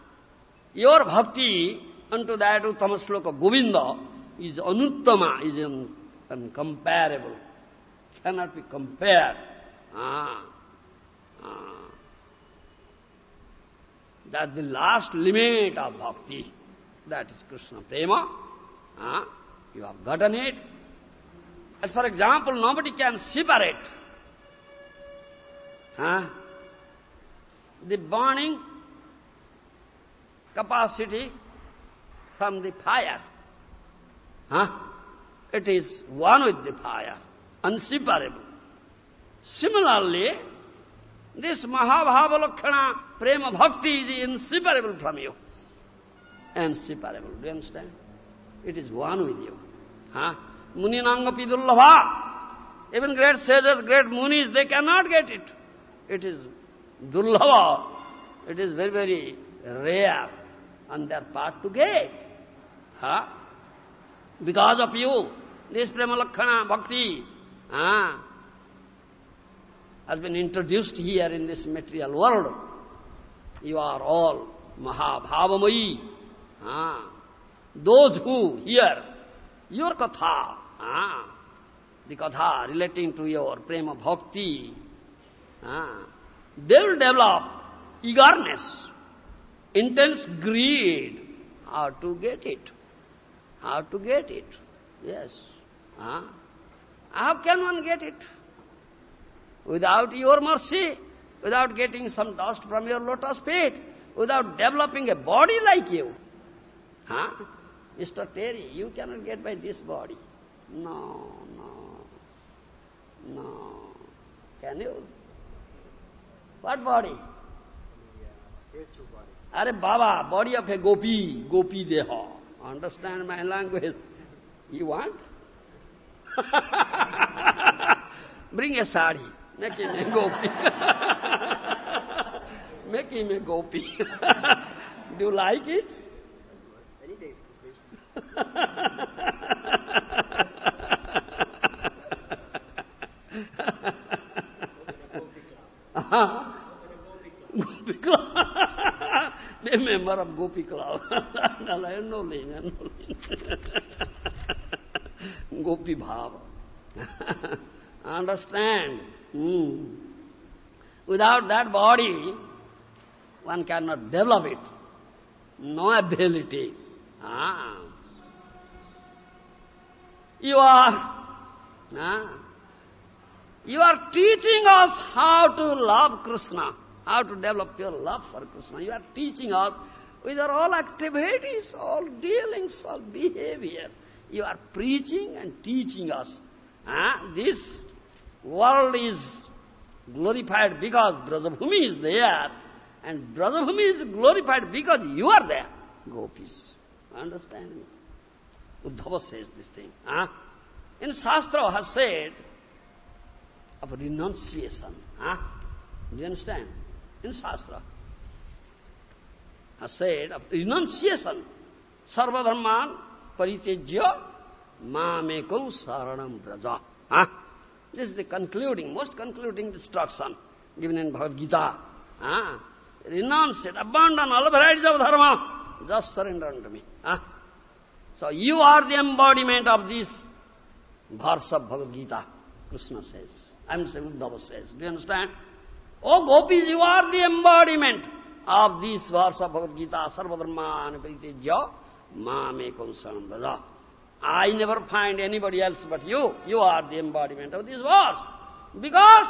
Speaker 1: Your bhakti unto that Uttama Sloka Govinda is anuttama, is un uncomparable. Cannot be compared. Ah. Ah. That's the last limit of bhakti. That is Krishna prema. Ah. You have gotten it. As for example, nobody can separate Huh? The burning capacity from the fire. Huh? It is one with the fire, inseparable. Similarly, This Mahabhava Lakshana Prema Bhakti is inseparable from you. Inseparable. Do you understand? It is one with you. Huh? Muninanga Pidullabha. Even great sages, great munis, they cannot get it. It is dullava. It is very, very rare on their part to get. Huh? Because of you, this Prema Lakshana Bhakti huh, has been introduced here in this material world. You are all Mahabhavamayi. Ah. Those who hear your katha, ah, the katha relating to your prema bhakti, ah, they will develop eagerness, intense greed, how to get it, how to get it, yes. Ah. How can one get it? Without your mercy, without getting some dust from your lotus feet, without developing a body like you. Huh? Mr. Terry, you cannot get by this body. No, no, no. Can you? What body?
Speaker 3: spiritual body.
Speaker 1: Are Baba, body of a gopi, gopi deha. Understand my language? You want? <laughs> Bring a sari. Make him a gopi. Make him a gopi. Do you like it?
Speaker 3: Any day, <laughs> uh-huh.
Speaker 1: Gopi Club. <laughs> Be member of Gopi Club. no, no, no, Gopi Bhava. <laughs> Understand? Hmm. Without that body, one cannot develop it. No ability. Ah. You are, ah, you are teaching us how to love Krishna, how to develop your love for Krishna. You are teaching us with your all activities, all dealings, all behavior. You are preaching and teaching us. Ah, this world is glorified because Brajabhumi is there, and Brajabhumi is glorified because you are there, gopis. Understand me? Uddhava says this thing. Huh? In Shastra has said of renunciation. Huh? Do you understand? In Shastra has said of renunciation. Sarvadharman paritejya mamekam saranam braja. Huh? This is the concluding, most concluding instruction given in Bhagavad Gita. Huh? Renounce it, abandon all the varieties of dharma, just surrender unto me. Huh? So you are the embodiment of this verse Bhagavad Gita, Krishna says. I'm saying Uddhava says. Do you understand? Oh gopis, you are the embodiment of this verse Bhagavad Gita, Sarvadharmani Paritejya, Mamekam Sarambraja. I never find anybody else but you. You are the embodiment of this verse. Because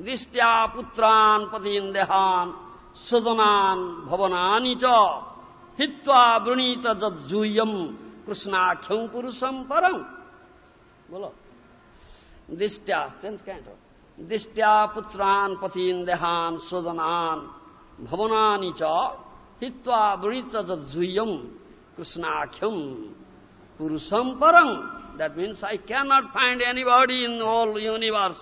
Speaker 1: Dishtya putran patin dehan sajanan bhavanani cha hitva brunita jajjuyam krishnakhyam purusam param. Bolo. Dishtya, tenth canto. Dishtya putran patin dehan sajanan bhavanani cha hitva brunita jajjuyam krishnakhyam purusam param. That means I cannot find anybody in whole universe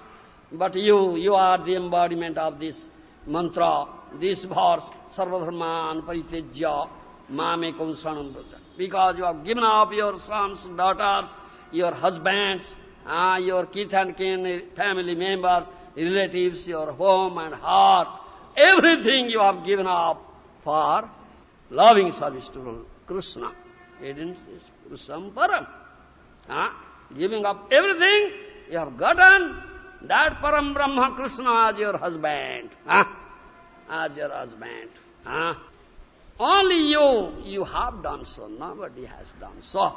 Speaker 1: but you, you are the embodiment of this mantra, this verse, sarvadharman paritejya mame kausanam Because you have given up your sons, daughters, your husbands, uh, your kith and kin, family members, relatives, your home and heart, everything you have given up for loving service to Krishna. Isn't Krishna Param? Uh, giving up everything you have gotten that Param Brahma Krishna as your husband. Huh? As your husband. Huh? Only you, you have done so. Nobody has done so.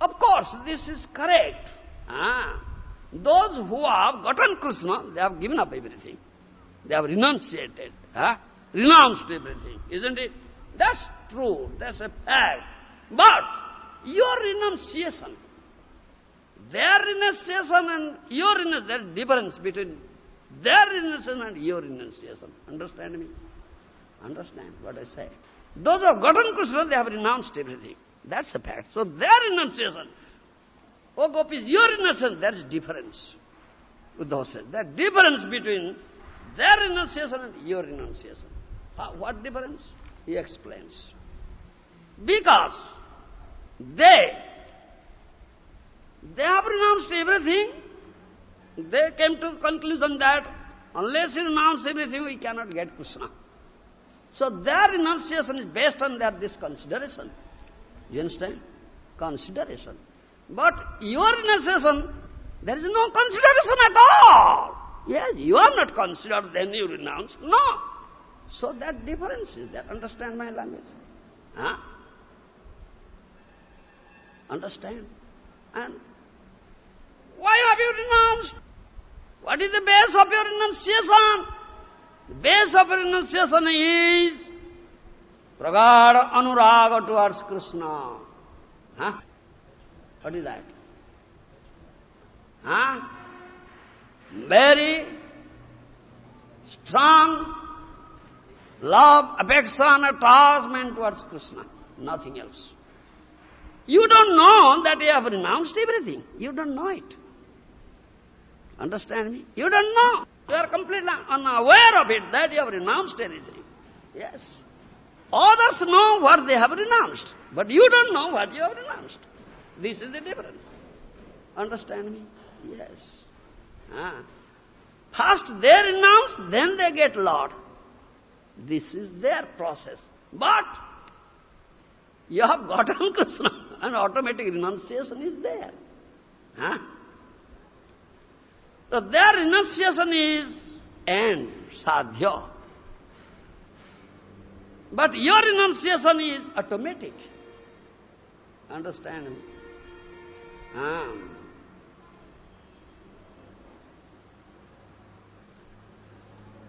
Speaker 1: Of course, this is correct. Huh? Those who have gotten Krishna, they have given up everything. They have renunciated. Huh? Renounced everything. Isn't it? That's true. That's a fact. But your renunciation their renunciation and your renunciation, there's difference between Their renunciation and your renunciation. Understand me? Understand what I say? Those who have gotten Krishna, they have renounced everything. That's a fact. So their renunciation, oh gopis, your renunciation, there's difference. Uddhava said, that difference between their renunciation and your renunciation. What difference? He explains. Because they, they have renounced everything. They came to the conclusion that unless you renounce everything, we cannot get Krishna. So their renunciation is based on their this consideration. Do you understand? Consideration. But your renunciation, there is no consideration at all. Yes, you are not considered, then you renounce. No. So that difference is there. Understand my language? Huh? Understand? And why have you renounced? What is the base of your renunciation? The base of renunciation is pragada anuraga towards Krishna. Huh? What is that? Huh? Very strong love, affection, attachment towards Krishna. Nothing else. You don't know that you have renounced everything. You don't know it. Understand me? You don't know. You are completely unaware of it that you have renounced anything. Yes. Others know what they have renounced, but you don't know what you have renounced. This is the difference. Understand me? Yes. Ah. First they renounce, then they get Lord. This is their process. But you have gotten <laughs> Krishna, and automatic renunciation is there. Huh? So their renunciation is end, sadhya. But your renunciation is automatic. Understand? Um,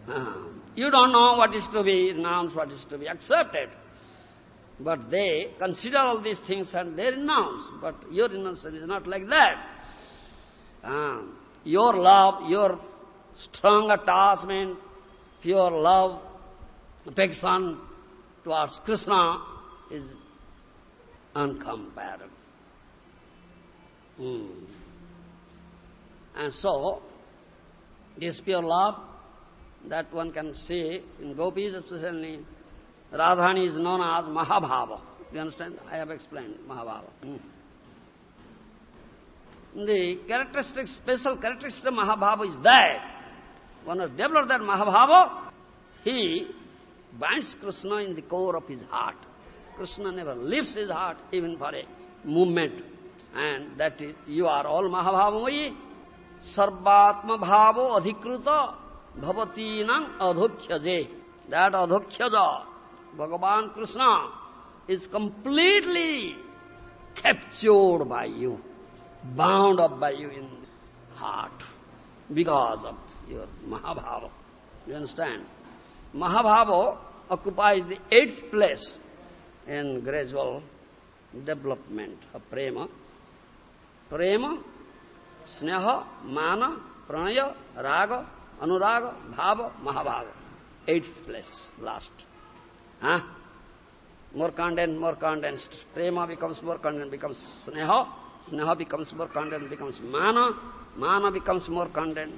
Speaker 1: um, you don't know what is to be renounced, what is to be accepted. But they consider all these things and they renounce. But your renunciation is not like that. Um, your love, your strong attachment, pure love, affection towards Krishna is uncomparable. Hmm. And so, this pure love that one can see in gopis especially, Radhani is known as Mahabhava. You understand? I have explained Mahabhava. Hmm. The characteristic, special characteristic of Mahabhava is that one has developed that Mahabhava, he binds Krishna in the core of his heart. Krishna never leaves his heart even for a moment. And that is, you are all Mahabhavamayi, Sarvatma Bhavo Adhikruta Bhavatinam Adhokhyaje. That Adhokhyaja, Bhagavan Krishna, is completely captured by you bound up by you in heart because of your Mahabhava. You understand? Mahabhava occupies the eighth place in gradual development of prema. Prema, sneha, mana, pranaya, raga, anuraga, bhava, mahabhava. Eighth place, last. Huh? More condensed, more condensed. Prema becomes more condensed, becomes sneha, Sneha becomes more content, becomes mana. Mana becomes more content,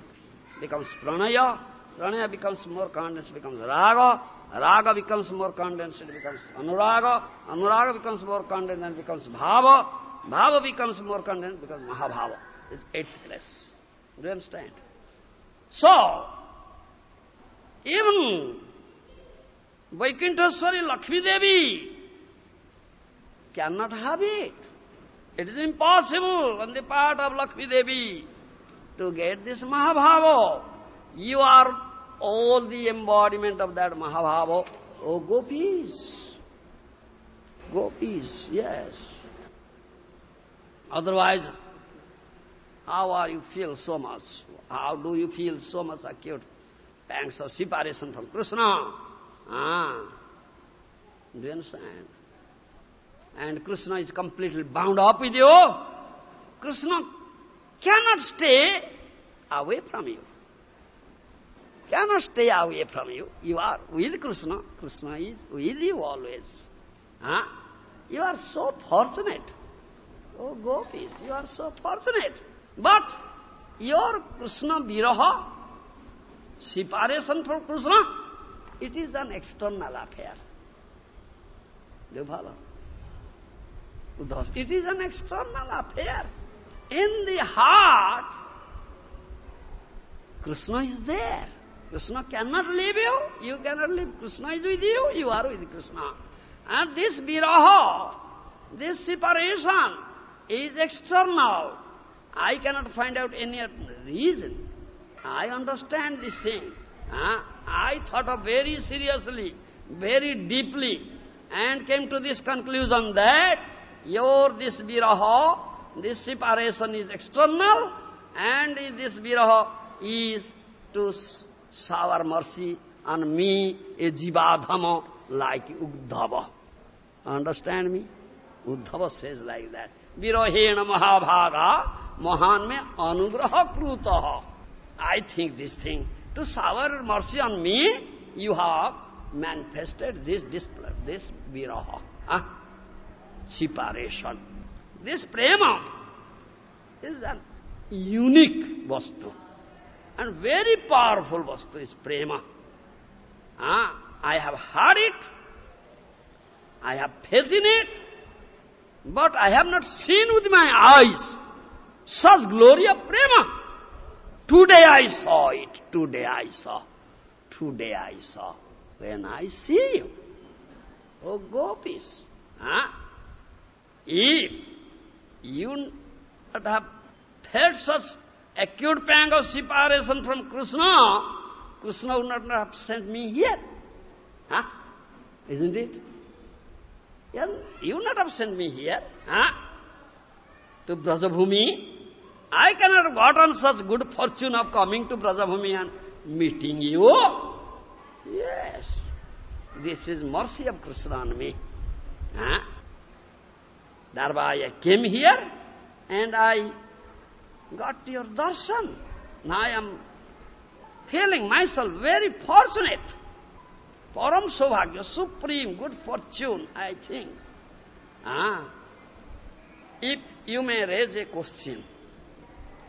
Speaker 1: becomes pranaya. Pranaya becomes more condensed, becomes raga. Raga becomes more condensed, becomes anuraga. Anuraga becomes more condensed and becomes bhava. Bhava becomes more condensed, becomes mahabhava. It's eighth place. Do you understand? So, even Vaikunteswari Lakshmi Devi cannot have it. It is impossible on the part of Lakshmi Devi to get this Mahabhava. You are all the embodiment of that Mahabhava. Oh, gopis. Gopis, yes. Otherwise, how are you feel so much? How do you feel so much acute pangs of separation from Krishna? Ah, do you understand? and Krishna is completely bound up with you, Krishna cannot stay away from you. cannot stay away from you. You are with Krishna. Krishna is with you always. Huh? You are so fortunate. Oh gopis, you are so fortunate. But your Krishna viraha, separation from Krishna, it is an external affair. Do you follow? It is an external affair. In the heart, Krishna is there. Krishna cannot leave you, you cannot leave. Krishna is with you, you are with Krishna. And this viraha, this separation is external. I cannot find out any reason. I understand this thing. Uh, I thought of very seriously, very deeply, and came to this conclusion that your this viraha, this separation is external, and this viraha is to shower mercy on me, a jivadhama, like Uddhava. Understand me? Uddhava says like that. Virahena mahabhaga mahan me anugraha krutaha. I think this thing. To shower mercy on me, you have manifested this display, this viraha. Huh? Separation. This prema is an unique vastu. And very powerful vastu is prema. Ah, I have heard it, I have faith in it, but I have not seen with my eyes such glory of prema. Today I saw it, today I saw, today I saw, when I see you. Oh gopis, huh? if you not have felt such acute pang of separation from Krishna, Krishna would not have sent me here. Huh? Isn't it? You would not have sent me here. Huh? To Brajabhumi. I cannot have gotten such good fortune of coming to Brajabhumi and meeting you. Yes. This is mercy of Krishna on me. Huh? Thereby I came here and I got your darshan. Now I am feeling myself very fortunate. Param Saubhagya, supreme good fortune, I think. Ah, if you may raise a question,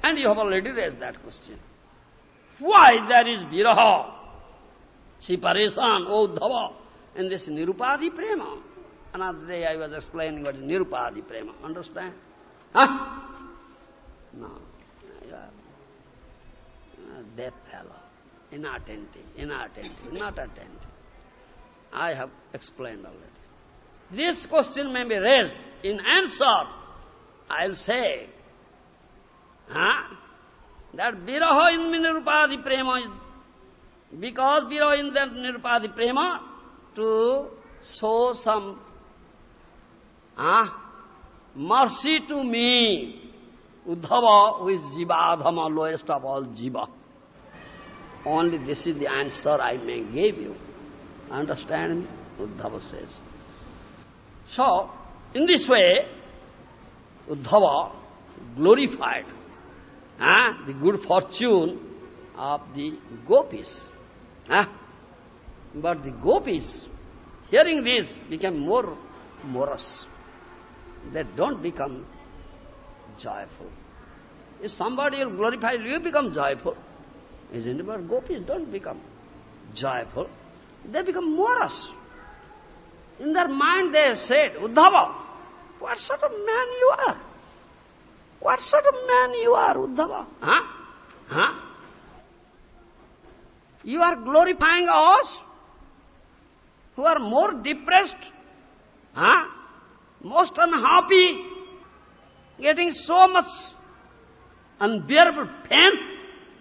Speaker 1: and you have already raised that question, why there is viraha, separation, Uddhava, in this Nirupadi Prema? Another day I was explaining what is Nirupadi Prema, understand? Huh? No, deaf fellow, inattentive, inattentive, not attentive. I have explained already. This question may be raised. In answer, I'll say, huh? that viraha in nirupadi prema is, because viraha in that nirupadi prema, to show some huh, mercy to me, Uddhava, who is Jivadhama, lowest of all Jiva. Only this is the answer I may give you. Understand me? Uddhava says. So, in this way, Uddhava glorified ah, the good fortune of the gopis. Ah, but the gopis, hearing this, became more morose. They don't become joyful. If somebody will glorify you, you become joyful. Isn't it? But gopis don't become joyful they become morose. In their mind they said, Uddhava, what sort of man you are? What sort of man you are, Uddhava? Huh? Huh? You are glorifying us who are more depressed, huh? most unhappy, getting so much unbearable pain.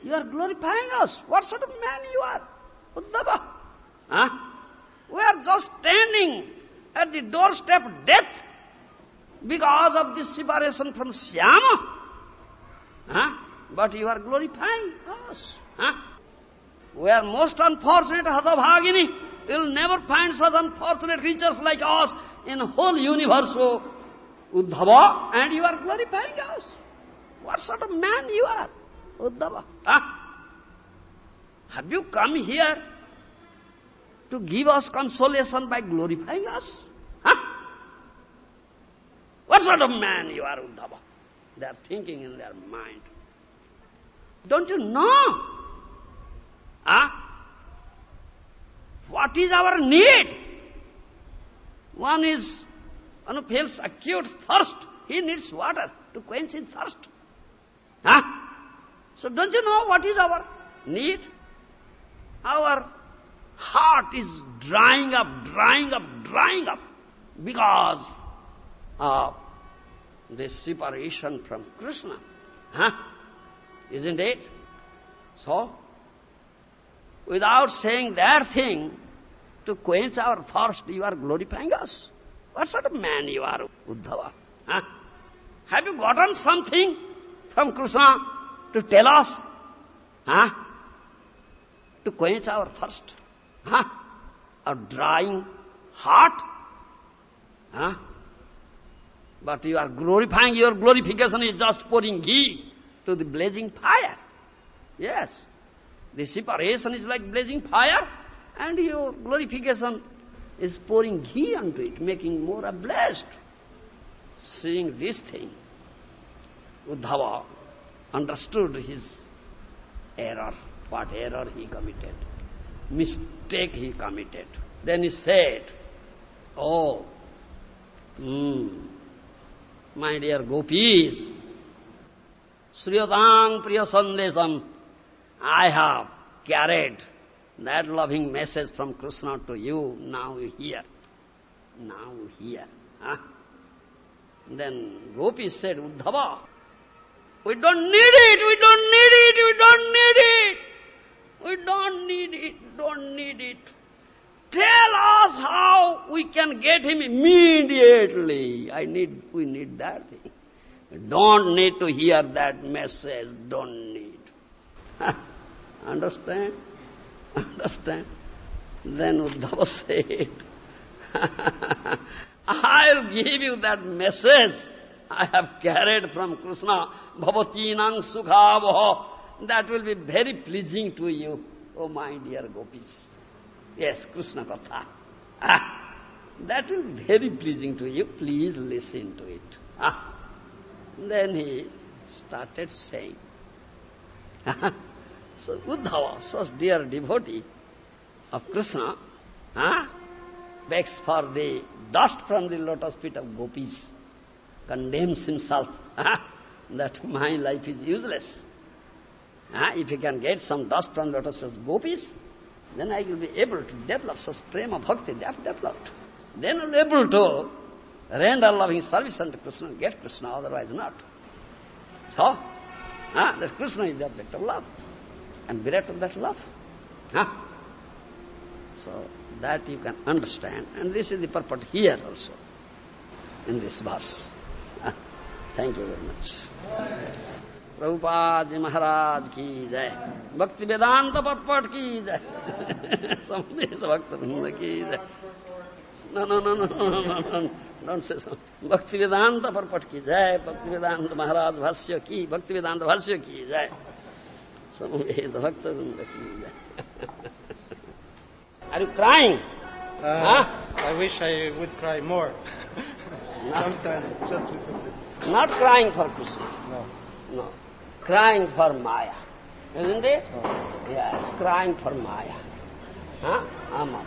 Speaker 1: You are glorifying us. What sort of man you are, Uddhava? Huh? We are just standing at the doorstep of death because of this separation from Syama. Huh? But you are glorifying us. Huh? We are most unfortunate, Hatabhagini. You'll never find such unfortunate creatures like us in whole universe, oh, Uddhava, and you are glorifying us. What sort of man you are, Uddhava? Huh? Have you come here to give us consolation by glorifying us? What sort of man you are, Uddhava? They are thinking in their mind. Don't you know? Huh? What is our need? One is, one who feels acute thirst. He needs water to quench his thirst. Huh? So don't you know what is our need? Our heart is drying up, drying up, drying up because of this separation from Krishna. Huh? Isn't it? So, without saying that thing, to quench our thirst, you are glorifying us. What sort of man you are, Uddhava? Huh? Have you gotten something from Krishna to tell us? Huh? To quench our thirst? Huh? Our drying heart? Huh? But you are glorifying, your glorification is just pouring ghee to the blazing fire. Yes. The separation is like blazing fire, and your glorification is pouring ghee onto it, making more ablaze. Seeing this thing, Uddhava understood his error, what error he committed, mistake he committed. Then he said, Oh, hmm, my dear gopis, Sriyatang Priya I have carried that loving message from Krishna to you, now you. Now you. Huh? Then gopis said, Uddhava, we don't need it, we don't need it, we don't need it. We don't need it, don't need it. Tell us how we can get him immediately. I need, we need that thing. Don't need to hear that message, don't need. <laughs> Understand? Understand? Then Uddhava <laughs> said, I'll give you that message I have carried from Krishna, Bhavatinang Sukhavah. That will be very pleasing to you, oh my dear gopis. Yes, Krishna Katha. Ah, that will be very pleasing to you. Please listen to it. Ah. Then he started saying, <laughs> so Uddhava, such dear devotee of Krishna, ah, begs for the dust from the lotus feet of gopis, condemns himself <laughs> ah, that my life is useless. Ah, if he can get some dust from lotus feet of gopis, then I will be able to develop such prema bhakti, that developed. Then I will be able to render loving service unto Krishna, and get Krishna, otherwise not. So, ah, that Krishna is the object of love, and bereft of that love. Ah. So, that you can understand, and this is the purport here also, in this verse. Ah. Thank you very much. Prabhupada ji Maharaj की जय भक्ति वेदांत पटपट की जय समित भक्त की जय भक्ति वेदांत पटपट की जय भक्ति वेदांत महाराज भाष्य की भक्ति वेदांत भाष्य की जय समित भक्त की जय are crying
Speaker 4: I wish I would cry more Sometimes, just because it's...
Speaker 1: Not crying Crying for Maya. Isn't it?
Speaker 4: Oh.
Speaker 1: Yes, crying for Maya. Huh? Ama.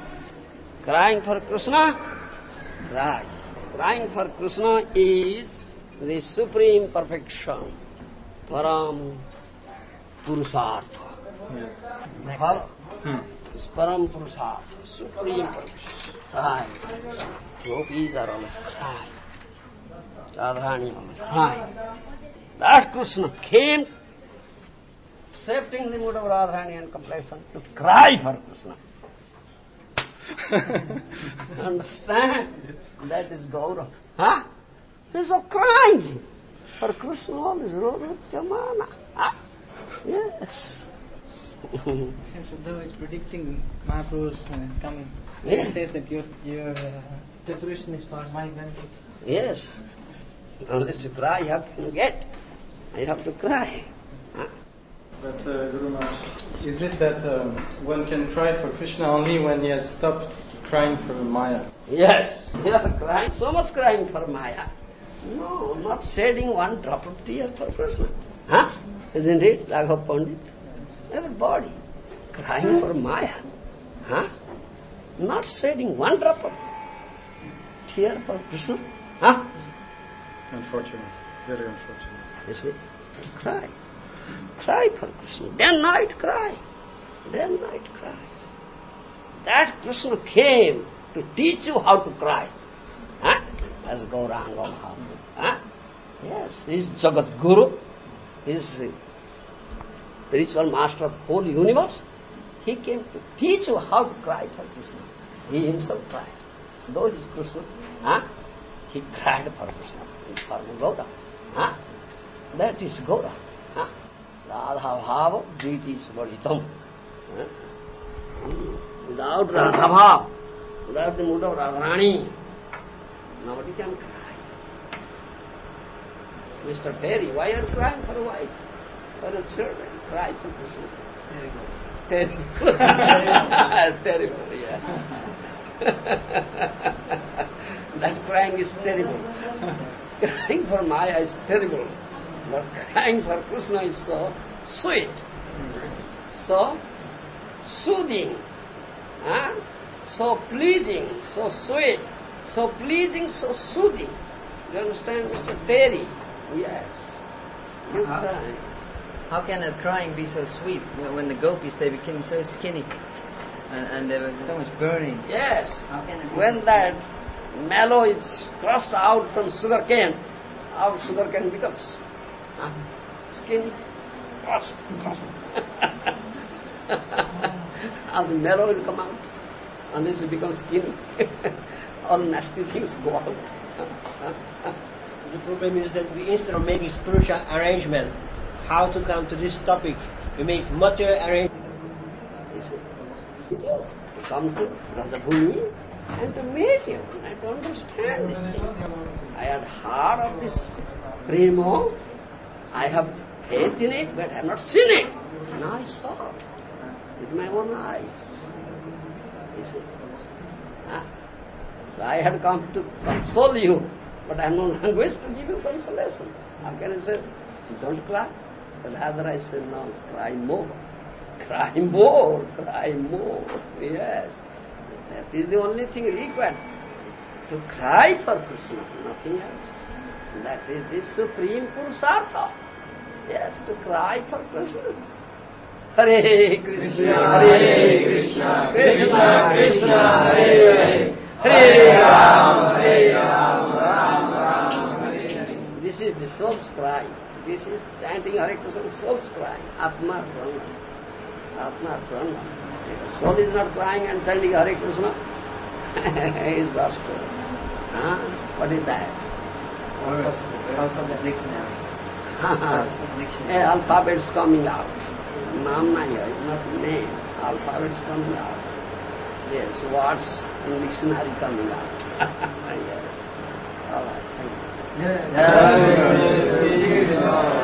Speaker 1: Crying for Krishna? Right. Crying for Krishna is the supreme perfection. Param Purusartha.
Speaker 4: Yes.
Speaker 1: Follow?
Speaker 4: Hmm.
Speaker 1: It's Param Purusartha, supreme perfection. Crying. Gopis are always crying. Radharani always crying. That Krishna came accepting the mood of Radharani and compassion to cry for Krishna. <laughs> Understand? That is Gaurav. Huh? He's of crying for Krishna all is Rorutyamana. Huh? Yes.
Speaker 5: Seems as though it's predicting Mahaprabhu's uh, coming.
Speaker 1: Yeah.
Speaker 5: It says that your your uh, preparation is for my benefit.
Speaker 1: yes. Unless you cry, you have to get. You have to cry.
Speaker 4: But uh, Guru Maharaj, is it that um, one can cry for Krishna only when he has stopped crying for Maya?
Speaker 1: Yes, you are crying, so much crying for Maya. No, not shedding one drop of tear for Krishna. Huh? Isn't it, Raghav Pandit? Everybody crying for Maya. Huh? Not shedding one drop of tear for Krishna. Huh?
Speaker 4: Unfortunate. Very unfortunate.
Speaker 1: You see? Cry. Cry for Krishna. And night cry. Day and night cry. That Krishna came to teach you how to cry. Huh? As Gauranga Mahaprabhu. Huh? Yes, he is Jagat Guru. He is master of whole universe. He came to teach you how to cry for Krishna. He himself cried. Though he is Krishna, huh? he cried for Krishna in form of. Huh? That is Gaura. Huh? Radha Bhava Dyuti Suvalitam. Hmm. Without Radha Bhava, without the mood of Radharani, nobody can cry. Mr. Terry, why are you crying for a wife? For a children, cry for Krishna. Terrible. terrible, <laughs> yeah. <laughs> that crying is terrible. crying for Maya is terrible. But crying for Krishna is so sweet, so soothing, huh? so pleasing, so sweet, so pleasing, so soothing. You understand, Mr. Terry? Yes. You
Speaker 5: Huh?
Speaker 1: cry.
Speaker 5: How can that crying be so sweet when, when the gopis they became so skinny and, and there was so much burning?
Speaker 1: Yes.
Speaker 5: How can it be
Speaker 1: When
Speaker 5: so
Speaker 1: that mallow is crushed out from sugar cane, how sugar cane becomes? Huh? Skinny, crushed, crushed. and the mallow will come out. Unless it becomes skinny, <laughs> all nasty things go out. <laughs>
Speaker 6: The problem is that we, instead of making spiritual arrangement, how to come to this topic, we make material arrangement.
Speaker 1: He said, "Idiot, to come to Brajabhumi and to meet him I don't understand this thing. I had heard of this prema, I have faith in it, but I have not seen it. Now I saw it with my own eyes. He said, ah. So I had come to console you, but I have no language to give you consolation. How can I say, don't cry? So rather I said, no, cry more. Cry more, cry more. Yes. That is the only thing required. To cry for Krishna, nothing else. That is the supreme Purusartha. Yes, to cry for Krishna. Hare Krishna, Hare Krishna, Krishna Krishna, Hare Hare, Hare Ram, Hare Ram, Ram Ram, Hare Hare. This is the soul's cry. This is chanting Hare Krishna, soul's cry. Atma Brahma. Atma Brahma. If the soul is not crying and chanting Hare Krishna, <laughs> he is lost. Huh? What is that?
Speaker 5: Or alphabet dictionary. Dictionary.
Speaker 1: Eh, alphabets coming out. Naam nahi hai, it's not name. Alphabets coming out. Yes, words in dictionary coming out. yes. All right, thank you.
Speaker 5: Yeah.
Speaker 3: Hare Krishna,